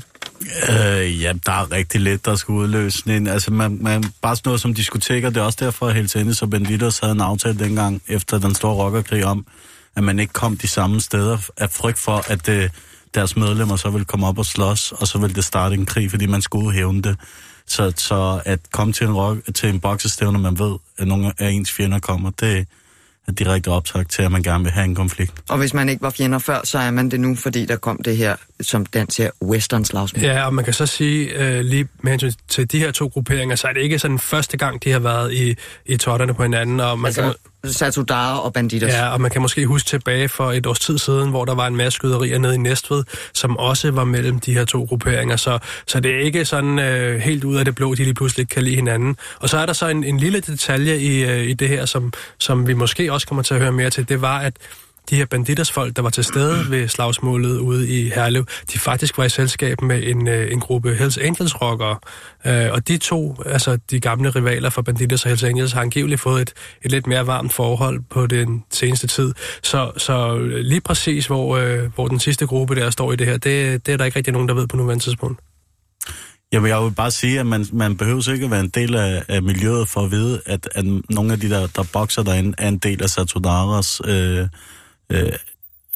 B: Øh, ja, der er rigtig lidt, der skal udløse en. Altså, man, man, bare sådan noget som diskoteker, det er også derfor, at Hells og Banditos havde en aftale dengang, efter den store rockerkrig om, at man ikke kom de samme steder af frygt for, at det, øh, deres medlemmer så ville komme op og slås, og så ville det starte en krig, fordi man skulle hævne det. Så, så at komme til en, rock, til en boksestævne, man ved, at nogle af ens fjender kommer, det, direkte optag til, at man gerne vil have en konflikt.
D: Og hvis man ikke var fjender før, så er man det nu, fordi der kom det her, som den til western slagsmål.
E: Ja, og man kan så sige, øh, lige med hensyn til de her to grupperinger, så er det ikke sådan første gang, de har været i, i totterne på hinanden. Og man
D: altså, kan, Satudara og Banditos.
E: Ja, og man kan måske huske tilbage for et års tid siden, hvor der var en masse skyderier nede i Næstved, som også var mellem de her to grupperinger. Så, så det er ikke sådan øh, helt ud af det blå, de lige pludselig kan lide hinanden. Og så er der så en, en lille detalje i, øh, i det her, som, som vi måske også kommer til at høre mere til. Det var, at de her banditers folk, der var til stede [clears throat] ved slagsmålet ude i Herlev, de faktisk var i selskab med en, øh, en gruppe Hells Angels rockere. Øh, og de to, altså de gamle rivaler for Banditers og Hells Angels, har angiveligt fået et, et lidt mere varmt forhold på den seneste tid. Så, så lige præcis, hvor, øh, hvor den sidste gruppe der står i det her, det, det er der ikke rigtig nogen, der ved på nuværende tidspunkt.
B: Jamen, jeg vil bare sige, at man, man behøver ikke at være en del af, af miljøet for at vide, at, at nogle af de der, der bokser derinde, er en del af Satodaras øh, øh,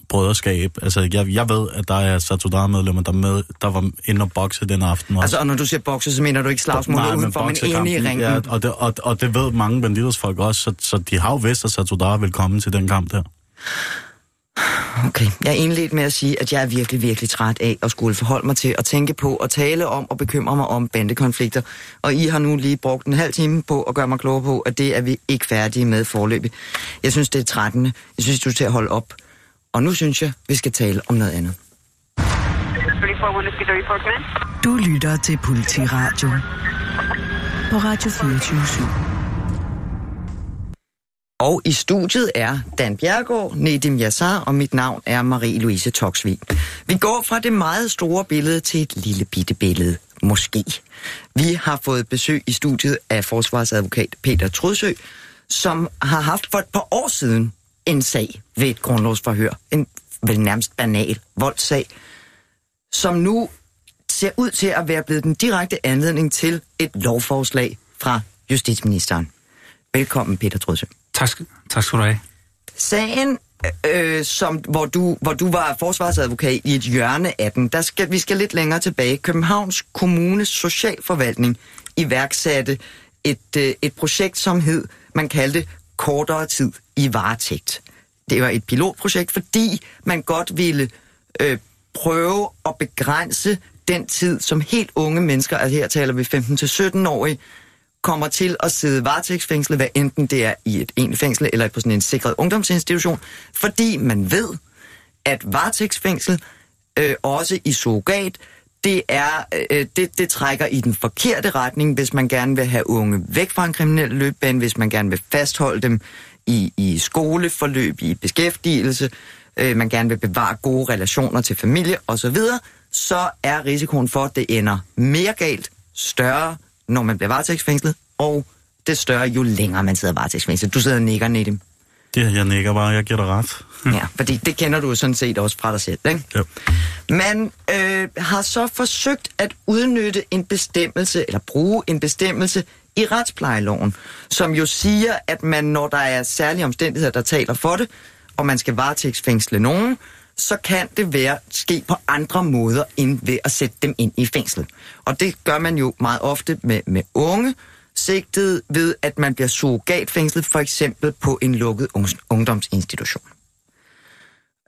B: brøderskab. Altså, jeg, jeg ved, at der er Satudara-medlemmer, der, med, der var inde og bokse den aften også.
D: Altså, og når du siger bokse, så mener du ikke slagsmål Nej, udenfor, men inde i ringen? Ja,
B: og det, og, og det ved mange banditers folk også, så, så de har jo vidst, at Satudara vil komme til den kamp der.
D: Okay, jeg er indledt med at sige, at jeg er virkelig, virkelig træt af at skulle forholde mig til at tænke på og tale om og bekymre mig om bandekonflikter. Og I har nu lige brugt en halv time på at gøre mig klogere på, at det er vi ikke færdige med forløbet. Jeg synes, det er trættende. Jeg synes, du er til at holde op. Og nu synes jeg, vi skal tale om noget andet.
A: Du lytter til Politiradio på Radio 24
D: og i studiet er Dan Bjergård, Nedim Yassar, og mit navn er Marie-Louise Toksvig. Vi går fra det meget store billede til et lille bitte billede. Måske. Vi har fået besøg i studiet af forsvarsadvokat Peter Trudsø, som har haft for et par år siden en sag ved et grundlovsforhør. En vel nærmest banal voldssag, som nu ser ud til at være blevet den direkte anledning til et lovforslag fra justitsministeren. Velkommen, Peter Trudsø.
F: Tak, tak skal du have.
D: Sagen, øh, som, hvor, du, hvor du var forsvarsadvokat i et hjørne af den, der skal, vi skal lidt længere tilbage. Københavns Kommunes Socialforvaltning iværksatte et, øh, et projekt, som hed, man kaldte kortere tid i varetægt. Det var et pilotprojekt, fordi man godt ville øh, prøve at begrænse den tid, som helt unge mennesker, altså her taler vi 15-17-årige, kommer til at sidde varetægtsfængslet, hvad enten det er i et egentligt fængsel eller på sådan en sikret ungdomsinstitution, fordi man ved, at varetægtsfængsel, øh, også i surrogat, det, er, øh, øh det, det trækker i den forkerte retning, hvis man gerne vil have unge væk fra en kriminel løbbane, hvis man gerne vil fastholde dem i, i skoleforløb, i beskæftigelse, øh, man gerne vil bevare gode relationer til familie osv., så er risikoen for, at det ender mere galt, større, når man bliver varetægtsfængslet, og det større, jo længere man sidder varetægtsfængslet. Du sidder og nikker, Nedim.
B: Det, jeg nikker bare, jeg giver dig ret.
D: Ja, fordi det kender du jo sådan set også fra dig selv, ikke?
B: Ja.
D: Man øh, har så forsøgt at udnytte en bestemmelse, eller bruge en bestemmelse i retsplejeloven, som jo siger, at man, når der er særlige omstændigheder, der taler for det, og man skal varetægtsfængsle nogen, så kan det være ske på andre måder, end ved at sætte dem ind i fængsel. Og det gør man jo meget ofte med, med unge, sigtet ved, at man bliver surrogatfængslet, for eksempel på en lukket ungdomsinstitution.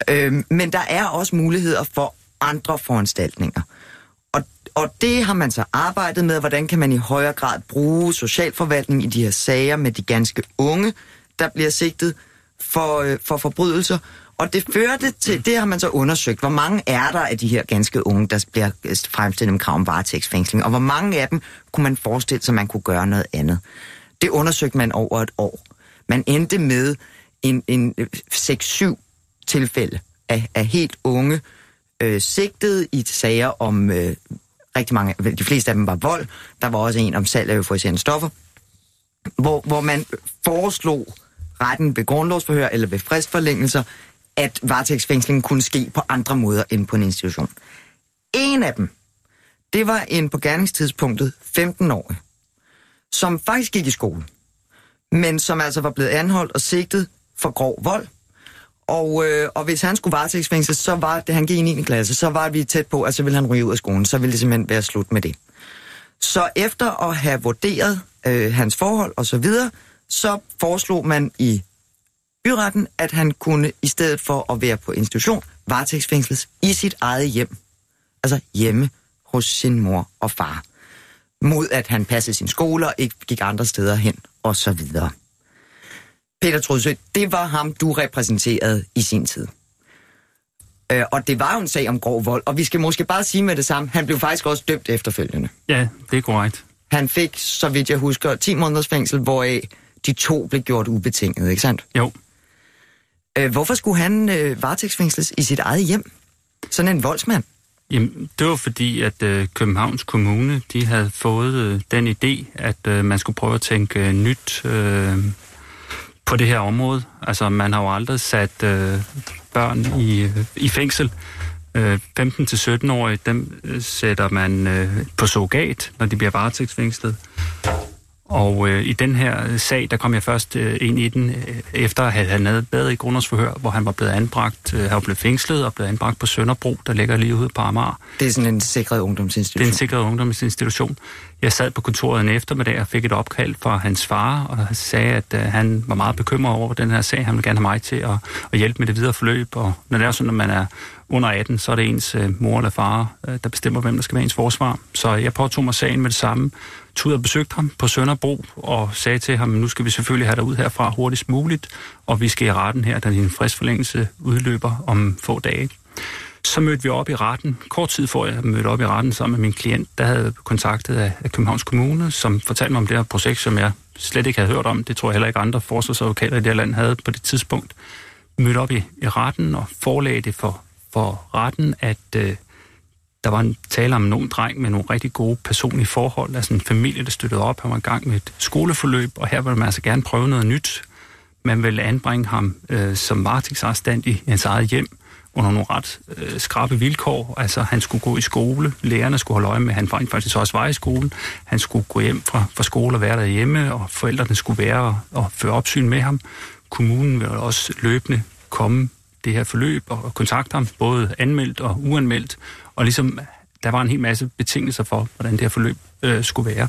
D: Øhm, men der er også muligheder for andre foranstaltninger. Og, og det har man så arbejdet med, hvordan kan man i højere grad bruge socialforvaltning i de her sager med de ganske unge, der bliver sigtet for, øh, for forbrydelser. Og det førte til, det har man så undersøgt, hvor mange er der af de her ganske unge, der bliver øh, fremstillet med krav om varetægtsfængsling, og hvor mange af dem kunne man forestille sig, man kunne gøre noget andet. Det undersøgte man over et år. Man endte med en, en øh, 6-7 tilfælde af, af helt unge øh, sigtede i sager om øh, rigtig mange, de fleste af dem var vold. Der var også en om salg af euforiserende stoffer, hvor, hvor man foreslog retten ved grundlovsforhør eller ved fristforlængelser, at varetægtsfængslingen kunne ske på andre måder end på en institution. En af dem, det var en på gerningstidspunktet 15-årig, som faktisk gik i skole, men som altså var blevet anholdt og sigtet for grov vold. Og, øh, og hvis han skulle varetægtsfængsles, så var det, han gik i 9. klasse, så var vi tæt på, at så ville han ryge ud af skolen, så ville det simpelthen være slut med det. Så efter at have vurderet øh, hans forhold og så videre, så foreslog man i byretten, at han kunne, i stedet for at være på institution, varetægtsfængsles i sit eget hjem. Altså hjemme hos sin mor og far. Mod at han passede sin skole og ikke gik andre steder hen, og så videre. Peter Trudsø, det var ham, du repræsenterede i sin tid. Øh, og det var jo en sag om grov vold, og vi skal måske bare sige med det samme, han blev faktisk også dømt efterfølgende.
F: Ja, det er korrekt.
D: Han fik, så vidt jeg husker, 10 måneders fængsel, hvoraf de to blev gjort ubetinget, ikke sandt?
F: Jo.
D: Øh, hvorfor skulle han øh, varetægtsfængsles i sit eget hjem? Sådan en voldsmand?
F: Jamen, det var fordi, at øh, Københavns Kommune, de havde fået øh, den idé, at øh, man skulle prøve at tænke øh, nyt øh, på det her område. Altså, man har jo aldrig sat øh, børn i, øh, i fængsel. Øh, 15-17-årige, dem øh, sætter man øh, på surrogat, når de bliver varetægtsfængslet. Og øh, i den her sag, der kom jeg først øh, ind i den, øh, efter at han havde været i grundlovsforhør, hvor han var blevet anbragt, øh, han var blevet fængslet og blevet anbragt på Sønderbro, der ligger lige ude på Amager.
D: Det er sådan en sikret ungdomsinstitution?
F: Det er en sikret ungdomsinstitution. Jeg sad på kontoret en eftermiddag og fik et opkald fra hans far, og sagde, at øh, han var meget bekymret over den her sag. Han ville gerne have mig til at, at hjælpe med det videre forløb, og når det er sådan, at man er under 18, så er det ens øh, mor eller far, øh, der bestemmer, hvem der skal være ens forsvar. Så jeg påtog mig sagen med det samme, tog og besøgte ham på Sønderbro og sagde til ham, nu skal vi selvfølgelig have dig ud herfra hurtigst muligt, og vi skal i retten her, da din fristforlængelse udløber om få dage. Så mødte vi op i retten. Kort tid før jeg mødte op i retten sammen med min klient, der havde kontaktet af, af Københavns Kommune, som fortalte mig om det her projekt, som jeg slet ikke havde hørt om. Det tror jeg heller ikke andre forsvarsadvokater i det her land havde på det tidspunkt. Mødte op i, i retten og forelagde det for, for retten, at øh, der var en tale om nogen dreng med nogle rigtig gode personlige forhold, altså en familie, der støttede op. Han var i gang med et skoleforløb, og her ville man altså gerne prøve noget nyt. Man ville anbringe ham øh, som varetægtsarrestant i hans eget hjem under nogle ret øh, skrappe vilkår. Altså, han skulle gå i skole, lærerne skulle holde øje med, han faktisk også var i skolen. Han skulle gå hjem fra, fra skole og være derhjemme, og forældrene skulle være og, og føre opsyn med ham. Kommunen ville også løbende komme det her forløb og kontakte ham, både anmeldt og uanmeldt, og ligesom, der var en hel masse betingelser for, hvordan det her forløb øh, skulle være.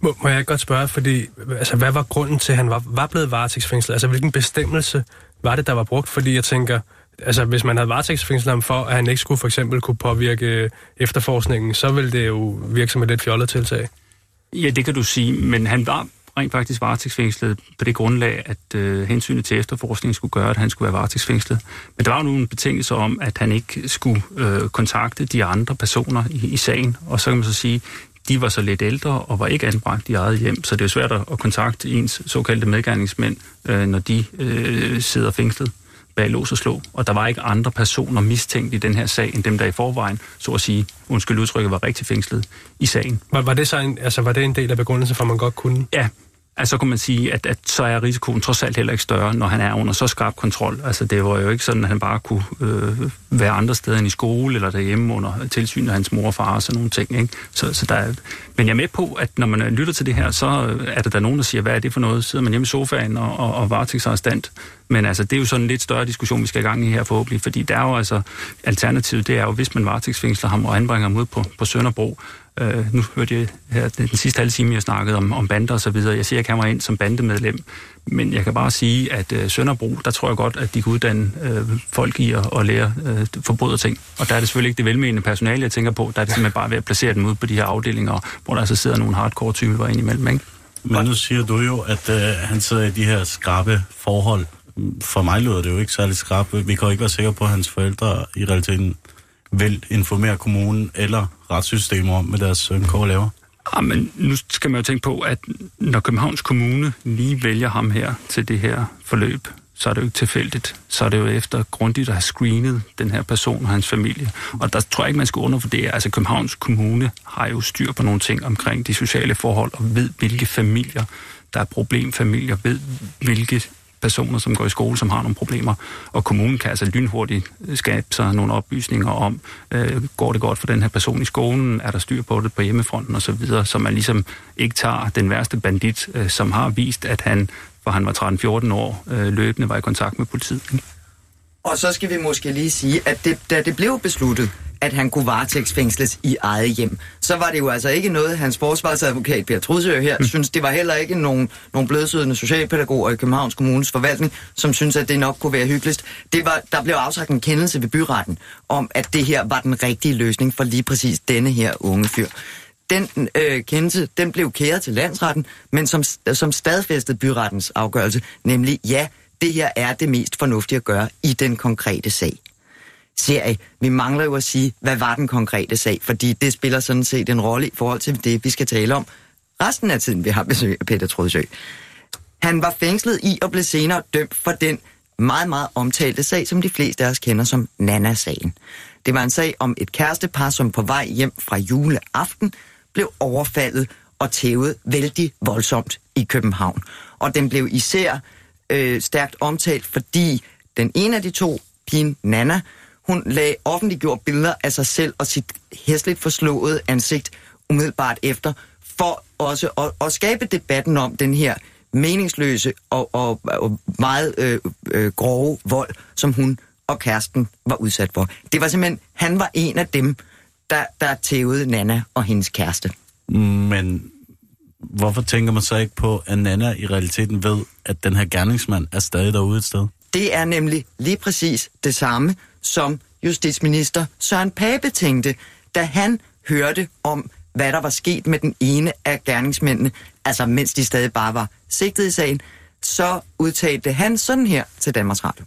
E: Må, må jeg godt spørge, fordi, altså, hvad var grunden til, at han var, var blevet varetægtsfængslet? Altså, hvilken bestemmelse var det, der var brugt? Fordi jeg tænker, altså, hvis man havde varetægtsfængslet ham for, at han ikke skulle for eksempel kunne påvirke efterforskningen, så ville det jo virke som et lidt fjollet tiltag.
F: Ja, det kan du sige, men han var rent faktisk varetægtsfængslet på det grundlag, at øh, hensynet til efterforskningen skulle gøre, at han skulle være varetægtsfængslet. Men der var jo nogle betingelser om, at han ikke skulle øh, kontakte de andre personer i, i sagen. Og så kan man så sige, de var så lidt ældre og var ikke anbragt i eget hjem, så det er svært at kontakte ens såkaldte medgerningsmænd, øh, når de øh, sidder fængslet bag lås og slå. Og der var ikke andre personer mistænkt i den her sag, end dem, der i forvejen, så at sige, undskyld udtrykket, var rigtig fængslet i sagen.
E: Var, var, det, så en, altså, var det en del af begrundelsen for, at man godt kunne?
F: Ja, altså kunne man sige, at, at så er risikoen trods alt heller ikke større, når han er under så skarp kontrol. Altså det var jo ikke sådan, at han bare kunne øh, være andre steder end i skole eller derhjemme under tilsyn af hans mor og far og sådan nogle ting. Ikke? Så, så der er, men jeg er med på, at når man lytter til det her, så er der der nogen, der siger, hvad er det for noget? Sidder man hjemme i sofaen og, og, og varetægtsarrestant? Men altså, det er jo sådan en lidt større diskussion, vi skal i gang i her forhåbentlig, fordi der er jo altså, alternativet, det er jo, hvis man varetægtsfængsler ham og anbringer ham ud på, på Sønderbro, Øh, nu hørte jeg her den sidste halve time, jeg snakkede om, om bander og så videre. Jeg siger, jeg kommer ind som bandemedlem, men jeg kan bare sige, at øh, Sønderbro, der tror jeg godt, at de kan uddanne øh, folk i at, at lære øh, forbryderting. Og der er det selvfølgelig ikke det velmenende personale, jeg tænker på. Der er det simpelthen bare ved at placere dem ud på de her afdelinger, hvor der altså sidder nogle hardcore typer ind imellem, Ikke?
B: Men nu siger du jo, at øh, han sidder i de her skarpe forhold. For mig lyder det jo ikke særlig skarpt. Vi kan ikke være sikre på, at hans forældre i realiteten vil informere kommunen eller retssystemet om, hvad deres øh, søn Kåre laver?
F: Jamen, nu skal man jo tænke på, at når Københavns Kommune lige vælger ham her til det her forløb, så er det jo ikke tilfældigt. Så er det jo efter grundigt at have screenet den her person og hans familie. Og der tror jeg ikke, man skal undervurdere. Altså Københavns Kommune har jo styr på nogle ting omkring de sociale forhold, og ved, hvilke familier, der er problemfamilier, ved, hvilke personer, som går i skole, som har nogle problemer. Og kommunen kan altså lynhurtigt skabe sig nogle oplysninger om, øh, går det godt for den her person i skolen, er der styr på det på hjemmefronten osv., så, videre, man ligesom ikke tager den værste bandit, øh, som har vist, at han, for han var 13-14 år, øh, løbende var i kontakt med politiet.
D: Og så skal vi måske lige sige, at det, da det blev besluttet, at han kunne varetægtsfængsles i eget hjem. Så var det jo altså ikke noget, hans forsvarsadvokat Per Trudsø her mm. synes, det var heller ikke nogen, nogen blødsødende socialpædagoger i Københavns Kommunes forvaltning, som synes, at det nok kunne være hyggeligst. Det var, der blev afsagt en kendelse ved byretten om, at det her var den rigtige løsning for lige præcis denne her unge fyr den øh, kendelse, den blev kæret til landsretten, men som, som stadfæstede byrettens afgørelse, nemlig ja, det her er det mest fornuftige at gøre i den konkrete sag serie. Vi mangler jo at sige, hvad var den konkrete sag, fordi det spiller sådan set en rolle i forhold til det, vi skal tale om resten af tiden, vi har besøg af Peter Trodsø. Han var fængslet i og blev senere dømt for den meget, meget omtalte sag, som de fleste af os kender som Nana-sagen. Det var en sag om et kærestepar, som på vej hjem fra juleaften blev overfaldet og tævet vældig voldsomt i København. Og den blev især øh, stærkt omtalt, fordi den ene af de to, pigen Nana, hun lagde offentliggjort billeder af sig selv og sit hæsligt forslåede ansigt umiddelbart efter, for også at, at skabe debatten om den her meningsløse og, og, og meget øh, øh, grove vold, som hun og kæresten var udsat for. Det var simpelthen, han var en af dem, der, der tævede Nana og hendes kæreste.
B: Men hvorfor tænker man så ikke på, at Nana i realiteten ved, at den her gerningsmand er stadig derude et sted?
D: Det er nemlig lige præcis det samme, som justitsminister Søren Pape tænkte, da han hørte om, hvad der var sket med den ene af gerningsmændene, altså mens de stadig bare var sigtet i sagen, så udtalte han sådan her til Danmarks Radio.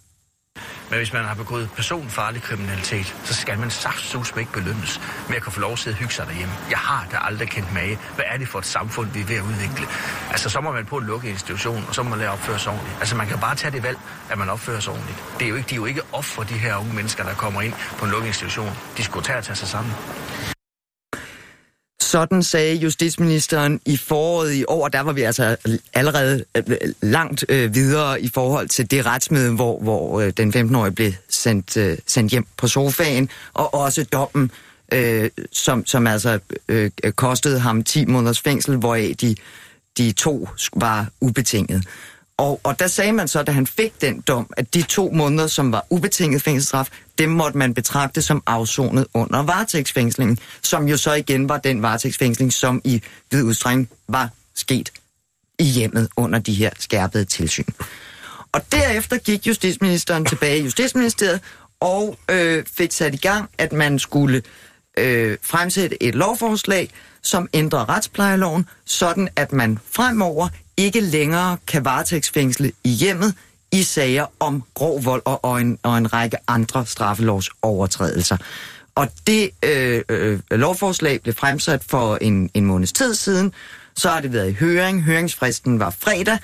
G: Men hvis man har begået personfarlig kriminalitet, så skal man saftsus ikke belønnes med at kunne få lov til at hygge sig derhjemme. Jeg har da aldrig kendt mage. Hvad er det for et samfund, vi er ved at udvikle? Altså, så må man på en lukket institution, og så må man lære at opføre sig ordentligt. Altså, man kan bare tage det valg, at man opfører sig ordentligt. Det er jo ikke, de er jo ikke ofre, de her unge mennesker, der kommer ind på en lukket institution. De skulle tage at tage sig sammen.
D: Sådan sagde justitsministeren i foråret i år, der var vi altså allerede øh, langt øh, videre i forhold til det retsmøde, hvor, hvor øh, den 15-årige blev sendt, øh, sendt hjem på sofaen, og også dommen, øh, som, som altså øh, kostede ham 10 måneders fængsel, hvoraf de, de to var ubetinget. Og, og der sagde man så, da han fik den dom, at de to måneder, som var ubetinget fængselsstraf, dem måtte man betragte som afsonet under varetægtsfængslingen, som jo så igen var den varetægtsfængsling, som i vid udstrækning var sket i hjemmet under de her skærpede tilsyn. Og derefter gik justitsministeren tilbage i Justitsministeriet og øh, fik sat i gang, at man skulle øh, fremsætte et lovforslag, som ændrer retsplejeloven, sådan at man fremover ikke længere kan varetægtsfængsle i hjemmet i sager om grov vold og, og, en, og en række andre straffelovsovertrædelser. Og det øh, øh, lovforslag blev fremsat for en, en måneds tid siden. Så har det været i høring. Høringsfristen var fredag,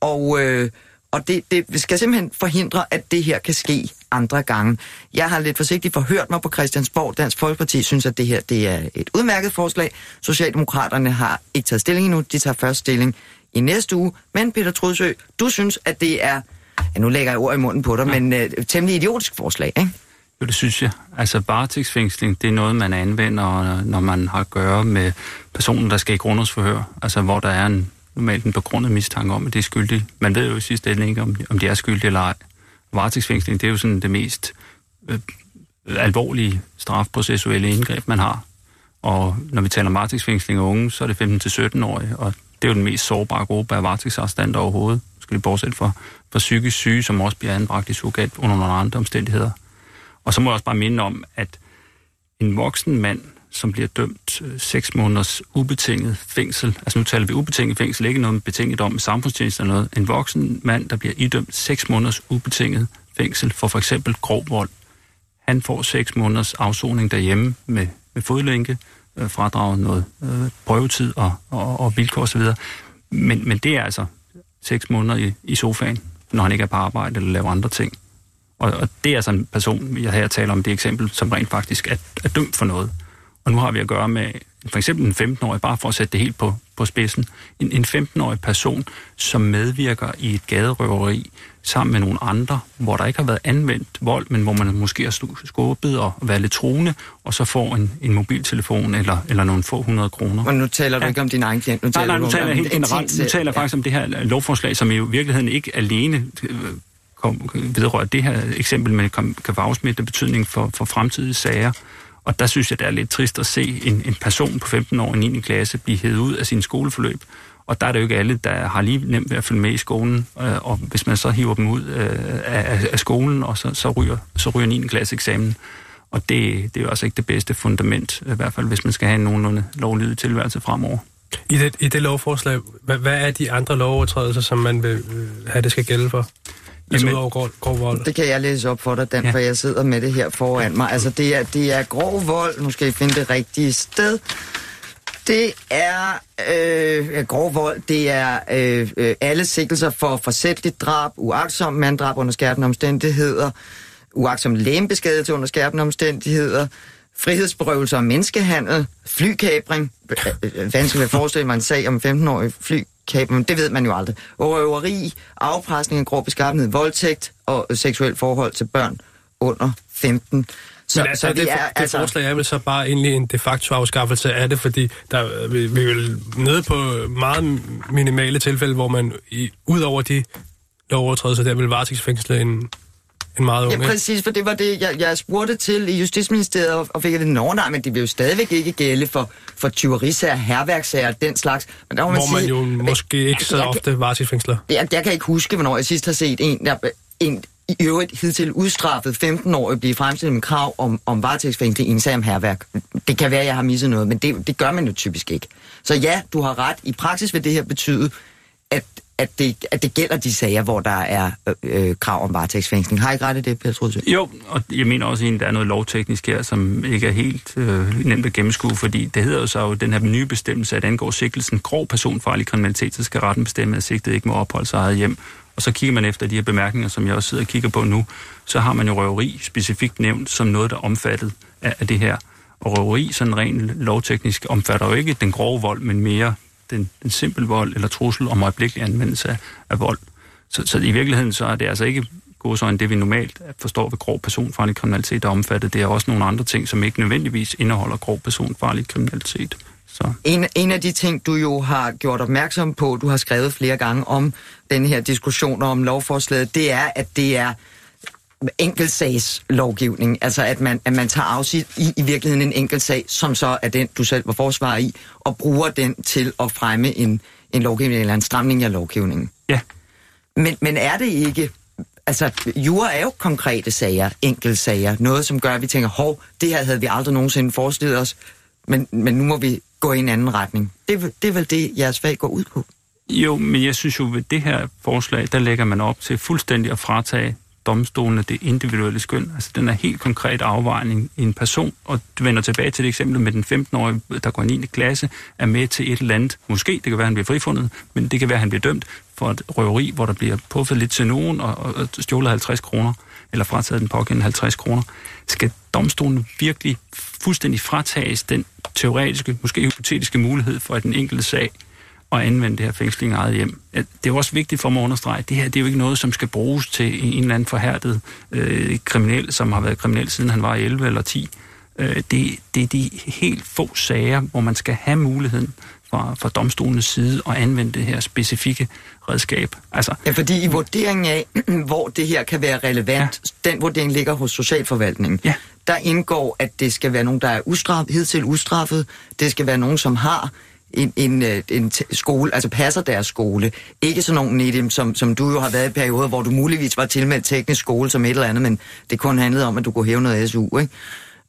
D: og, øh, og det, det skal simpelthen forhindre, at det her kan ske andre gange. Jeg har lidt forsigtigt forhørt mig på Christiansborg. Dansk Folkeparti synes, at det her det er et udmærket forslag. Socialdemokraterne har ikke taget stilling endnu. De tager først stilling i næste uge. Men Peter Trudsø, du synes, at det er, ja, nu lægger jeg ord i munden på dig, ja. men øh, temmelig idiotisk forslag, ikke?
F: Jo, det synes jeg. Altså varetægtsfængsling, det er noget, man anvender, når man har at gøre med personen, der skal i grundlovsforhør. Altså hvor der er en, normalt en begrundet mistanke om, at det er skyldigt. Man ved jo i sidste ende ikke, om, om de er skyldige eller ej. Varetægtsfængsling, det er jo sådan det mest øh, alvorlige strafprocessuelle indgreb, man har. Og når vi taler om varetægtsfængsling af unge, så er det 15-17-årige, og det er jo den mest sårbare gruppe af varetægtsarrestanter overhovedet. Skal lige bortset for, for psykisk syge, som også bliver anbragt i surrogat under nogle andre omstændigheder. Og så må jeg også bare minde om, at en voksen mand, som bliver dømt øh, 6 måneders ubetinget fængsel, altså nu taler vi ubetinget fængsel, ikke noget med betinget om med samfundstjeneste eller noget, en voksen mand, der bliver idømt 6 måneders ubetinget fængsel for for eksempel grov vold, han får 6 måneders afsoning derhjemme med, med fodlænke, øh, fradrage noget øh, prøvetid og, og, og vilkår osv. Men, men det er altså 6 måneder i, i sofaen, når han ikke er på arbejde eller laver andre ting. Og, og det er altså en person, jeg her taler om det eksempel, som rent faktisk er, er dømt for noget. Og nu har vi at gøre med for eksempel en 15-årig, bare for at sætte det helt på, på spidsen, en, en 15-årig person, som medvirker i et gaderøveri sammen med nogle andre, hvor der ikke har været anvendt vold, men hvor man måske har skubbet og været lidt truende, og så får en, en mobiltelefon eller, eller nogle få hundrede kroner.
D: Og nu taler du ja. ikke om din egen klient, nu taler
F: nej, nej,
D: nu
F: taler jeg helt generelt. Nu taler jeg faktisk ja. om det her lovforslag, som i virkeligheden ikke alene øh, kom, vedrører det her eksempel, men kan, kan få betydning for, for fremtidige sager. Og der synes jeg, det er lidt trist at se en, en person på 15 år i 9. klasse blive hævet ud af sin skoleforløb. Og der er det jo ikke alle, der har lige nemt ved at følge med i skolen. Øh, og hvis man så hiver dem ud øh, af, af skolen, og så, så, ryger, så ryger 9. klasse eksamen. Og det, det er jo altså ikke det bedste fundament, i hvert fald hvis man skal have en nogenlunde lovlydig tilværelse fremover.
E: I det, I det lovforslag, hvad, hvad er de andre lovovertrædelser, som man vil øh, have, det skal gælde for? Altså Jamen, grov, grov vold.
D: Det kan jeg læse op for dig, Dan, ja. for jeg sidder med det her foran mig. Altså, det er, det er grov vold. Nu skal I finde det rigtige sted. Det er øh, grov vold. Det er øh, øh, alle sigtelser for forsætligt drab, uagtsom manddrab under skærpende omstændigheder, uagtsom lægembeskadigelse under skærpende omstændigheder, frihedsberøvelse og menneskehandel, flykabring. Vanskeligt øh, øh, at forestille mig en sag om 15-årig flykabring, men det ved man jo aldrig. Røveri, afpresning af grov beskaffenhed, voldtægt og seksuelt forhold til børn under 15.
E: Så, Men altså, så det, er, det altså... forslag er vel så bare egentlig en de facto afskaffelse af det, fordi der, vi, vi er jo nede på meget minimale tilfælde, hvor man i, ud over de lovovertrædelser der vil varetægtsfængsle en, en meget ung.
D: Ja, præcis, for det var det, jeg, jeg spurgte til i Justitsministeriet, og, og fik vide, nej, men det vil jo stadigvæk ikke gælde for, for tyverisager, herværksager den slags. Men
E: der må man Hvor man sige, jo måske ikke så ofte varetægtsfængsler.
D: Jeg, jeg kan ikke huske, hvornår jeg sidst har set en, der, en i øvrigt hidtil udstraffet 15-årig blive fremstillet med krav om, om varetægtsfængsling i en sag om herværk. Det kan være, at jeg har misset noget, men det, det gør man jo typisk ikke. Så ja, du har ret. I praksis vil det her betyde, at at det, at det gælder de sager, hvor der er øh, øh krav om varetægtsfængsling. Har I ikke ret i det, Peter Trudsø?
F: Jo, og jeg mener også, at der er noget lovteknisk her, som ikke er helt øh, nemt at gennemskue, fordi det hedder jo så jo den her nye bestemmelse, at angår sigtelsen grov personfarlig kriminalitet, så skal retten bestemme, at sigtet ikke må opholde sig eget hjem. Og så kigger man efter de her bemærkninger, som jeg også sidder og kigger på nu, så har man jo røveri specifikt nævnt som noget, der er omfattet af, det her. Og røveri, sådan rent lovteknisk, omfatter jo ikke den grove vold, men mere den, den simpel vold eller trussel om øjeblikkelig anvendelse af, af vold. Så, så i virkeligheden så er det altså ikke godsøjne det, vi normalt forstår ved grov personfarlig kriminalitet, der er omfattet. Det er også nogle andre ting, som ikke nødvendigvis indeholder grov personfarlig kriminalitet. Så.
D: En, en af de ting, du jo har gjort opmærksom på, du har skrevet flere gange om den her diskussion om lovforslaget, det er, at det er enkeltsagslovgivning, altså at man, at man tager afsit i, i virkeligheden en enkeltsag, som så er den, du selv var forsvar i, og bruger den til at fremme en, en lovgivning eller en stramning af lovgivningen.
F: Ja.
D: Men, men er det ikke, altså jura er jo konkrete sager, enkeltsager, noget som gør, at vi tænker, hov, det her havde vi aldrig nogensinde forestillet os, men, men nu må vi gå i en anden retning. Det, det er vel det, jeres fag går ud på?
F: Jo, men jeg synes jo, ved det her forslag, der lægger man op til fuldstændig at fratage domstolene det individuelle skøn. Altså den er helt konkret afvejning i en person, og du vender tilbage til det eksempel med den 15-årige, der går i 9. klasse, er med til et eller andet. Måske, det kan være, at han bliver frifundet, men det kan være, at han bliver dømt for et røveri, hvor der bliver puffet lidt til nogen og, og, og stjålet 50 kroner, eller frataget den pågældende 50 kroner. Skal domstolen virkelig fuldstændig fratages den teoretiske, måske hypotetiske mulighed for, at den enkelte sag at anvende det her fængsling i eget hjem. Det er jo også vigtigt for mig at understrege, at det her det er jo ikke noget, som skal bruges til en eller anden forhærdet øh, kriminel, som har været kriminel siden han var 11 eller 10. Øh, det, det er de helt få sager, hvor man skal have muligheden fra, fra domstolens side at anvende det her specifikke redskab.
D: Altså, ja, fordi i vurderingen af, [clears throat] hvor det her kan være relevant, ja. den vurdering ligger hos Socialforvaltningen, ja. der indgår, at det skal være nogen, der er ustraffet, hidtil ustraffet, det skal være nogen, som har en, en, øh, en skole, altså passer deres skole. Ikke sådan nogen i dem, som, som du jo har været i perioder, hvor du muligvis var tilmeldt teknisk skole som et eller andet, men det kun handlede om, at du kunne hæve noget SU, ikke?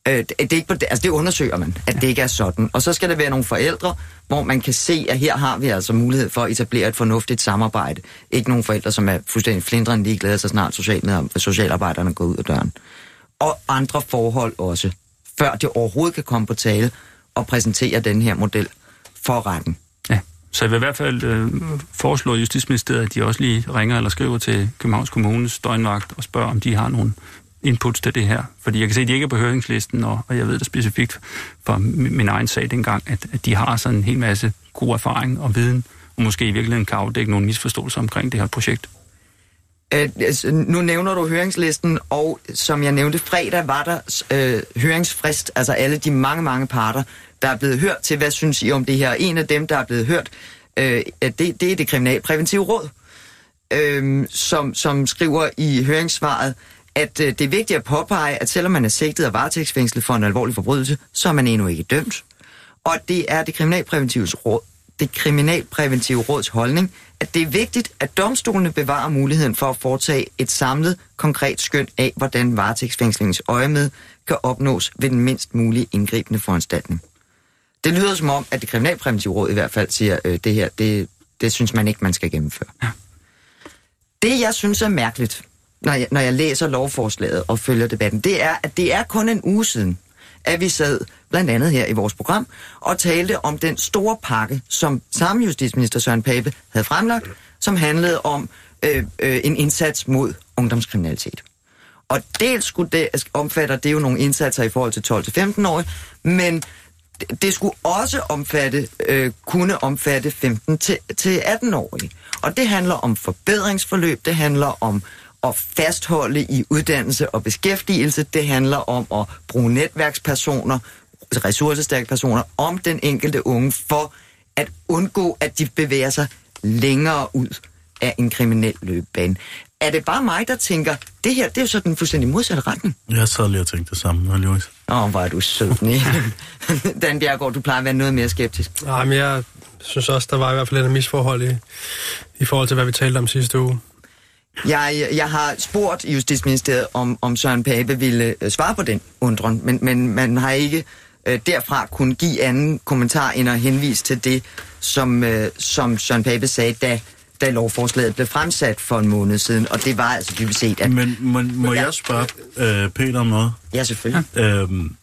D: Øh, det, er ikke, altså det undersøger man, at ja. det ikke er sådan. Og så skal der være nogle forældre, hvor man kan se, at her har vi altså mulighed for at etablere et fornuftigt samarbejde. Ikke nogen forældre, som er fuldstændig flindrende ligeglade, så snart social, med, socialarbejderne går ud af døren. Og andre forhold også, før det overhovedet kan komme på tale og præsentere den her model for retten.
F: Ja, så jeg vil i hvert fald øh, foreslå Justitsministeriet, at de også lige ringer eller skriver til Københavns Kommunes døgnvagt og spørger, om de har nogle inputs til det her. Fordi jeg kan se, at de ikke er på høringslisten, og, og jeg ved det specifikt fra min egen sag dengang, at, at de har sådan en hel masse god erfaring og viden, og måske i virkeligheden kan afdække nogle misforståelser omkring det her projekt.
D: Øh, altså, nu nævner du høringslisten, og som jeg nævnte, fredag var der øh, høringsfrist, altså alle de mange, mange parter, der er blevet hørt til, hvad synes I om det her? En af dem, der er blevet hørt, øh, det, det er det kriminalpræventive råd, øh, som, som skriver i høringssvaret, at øh, det er vigtigt at påpege, at selvom man er sigtet og varetægtsfængslet for en alvorlig forbrydelse, så er man endnu ikke dømt. Og det er det kriminalpræventive råd, det kriminalpræventive råds holdning, at det er vigtigt, at domstolene bevarer muligheden for at foretage et samlet, konkret skøn af, hvordan varetægtsfængslingens øje med kan opnås ved den mindst mulige indgribende foranstaltning. Det lyder som om, at det kriminalpræventive råd i hvert fald siger, øh, det her, det, det synes man ikke, man skal gennemføre. Det, jeg synes er mærkeligt, når jeg, når jeg læser lovforslaget og følger debatten, det er, at det er kun en uge siden, at vi sad blandt andet her i vores program og talte om den store pakke, som samme justitsminister Søren Pape havde fremlagt, som handlede om øh, øh, en indsats mod ungdomskriminalitet. Og dels skulle det, omfatter det jo nogle indsatser i forhold til 12-15-årige, men det skulle også omfatte, øh, kunne omfatte 15-18-årige. Og det handler om forbedringsforløb, det handler om at fastholde i uddannelse og beskæftigelse. Det handler om at bruge netværkspersoner, ressourcestærke personer, om den enkelte unge, for at undgå, at de bevæger sig længere ud af en kriminel løbebane. Er det bare mig, der tænker, det her, det er jo sådan en fuldstændig modsatte retning?
B: Jeg sad lige og tænkte det samme, Louis.
D: Åh, oh, hvor er du sød, [laughs] Dan Bjergård, du plejer at være noget mere skeptisk.
E: Nej, men jeg synes også, der var i hvert fald et misforhold i, i forhold til, hvad vi talte om sidste uge.
D: Jeg, jeg har spurgt Justitsministeriet, om, om Søren Pape ville øh, svare på den undren, men, men man har ikke øh, derfra kunne give anden kommentar end at henvise til det, som, øh, som Søren Pape sagde, da, da lovforslaget blev fremsat for en måned siden, og det var altså dybest set... At,
B: men må, må jeg spørge øh, Peter om noget?
D: Ja, selvfølgelig.
B: Øhm,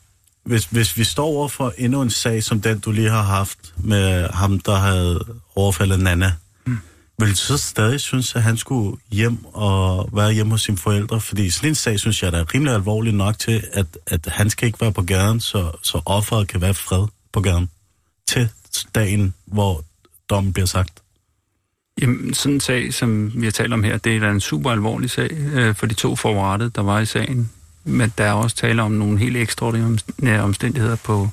B: hvis, hvis vi står over for endnu en sag, som den du lige har haft med ham, der havde overfaldet Nana, vil du så stadig synes, at han skulle hjem og være hjemme hos sine forældre? Fordi sådan en sag, synes jeg, der er rimelig alvorlig nok til, at, at han skal ikke være på gaden, så, så offeret kan være fred på gaden til dagen, hvor dommen bliver sagt.
F: Jamen, sådan en sag, som vi har talt om her, det er da en super alvorlig sag øh, for de to forrettede, der var i sagen. Men der er også tale om nogle helt ekstraordinære omstændigheder på,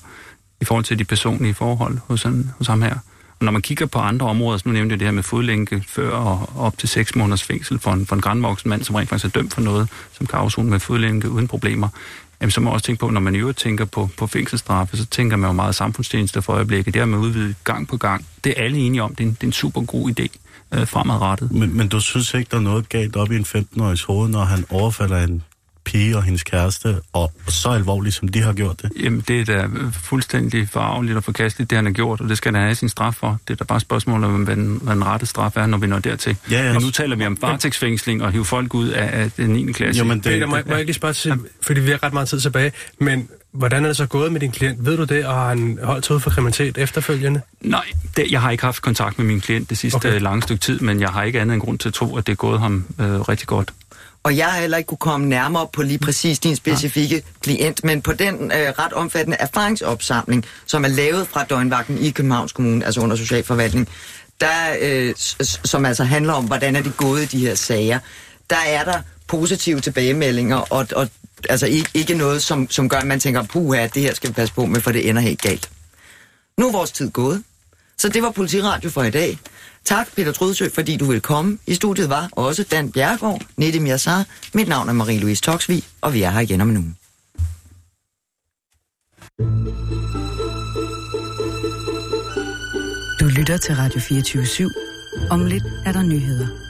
F: i forhold til de personlige forhold hos, han, hos ham her. Når man kigger på andre områder, så nu nævnte jeg det her med fodlænke før og op til 6 måneders fængsel for en, for en grænvoksen mand, som rent faktisk er dømt for noget, som kan afzone med fodlænke uden problemer, jamen, så må man også tænke på, når man i øvrigt tænker på, på fængselsstraffe, så tænker man jo meget samfundstjeneste for øjeblikket. Det har man udvidet gang på gang. Det er alle enige om. Det er en, det er en super god idé øh, fremadrettet.
B: Men, men du synes ikke, der er noget galt op i en 15-årigs hoved, når han overfalder en pige og hendes kæreste, og så alvorligt, som de har gjort det?
F: Jamen, det er da fuldstændig forarveligt og forkasteligt, det han har gjort, og det skal han have sin straf for. Det er da bare spørgsmål om, hvad den, hvad den rette straf er, når vi når dertil. Ja, ja. Men nu taler vi om varetægtsfængsling og hive folk ud af, af den 9. klasse.
E: Jo, men det, Peter, må, må jeg ikke lige spørge til, fordi vi har ret meget tid tilbage, men Hvordan er det så gået med din klient? Ved du det, og har han holdt ud for kriminalitet efterfølgende?
F: Nej, det, jeg har ikke haft kontakt med min klient det sidste okay. lange stykke tid, men jeg har ikke andet end grund til at tro, at det er gået ham øh, rigtig godt.
D: Og jeg har heller ikke kunne komme nærmere på lige præcis din specifikke ja. klient, men på den øh, ret omfattende erfaringsopsamling, som er lavet fra døgnvagten i Københavns Kommune, altså under socialforvaltning, der, øh, som altså handler om, hvordan er det gået i de her sager, der er der positive tilbagemeldinger, og, og altså ikke, ikke noget, som, som gør, at man tænker, puha, det her skal vi passe på med, for det ender helt galt. Nu er vores tid gået. Så det var Politiradio for i dag. Tak, Peter Trudsø, fordi du vil komme. I studiet var også Dan Bjergård, Nette Yassar. Mit navn er Marie-Louise Toksvig, og vi er her igen om en uge.
A: Du lytter til Radio 24 /7. Om lidt er der nyheder.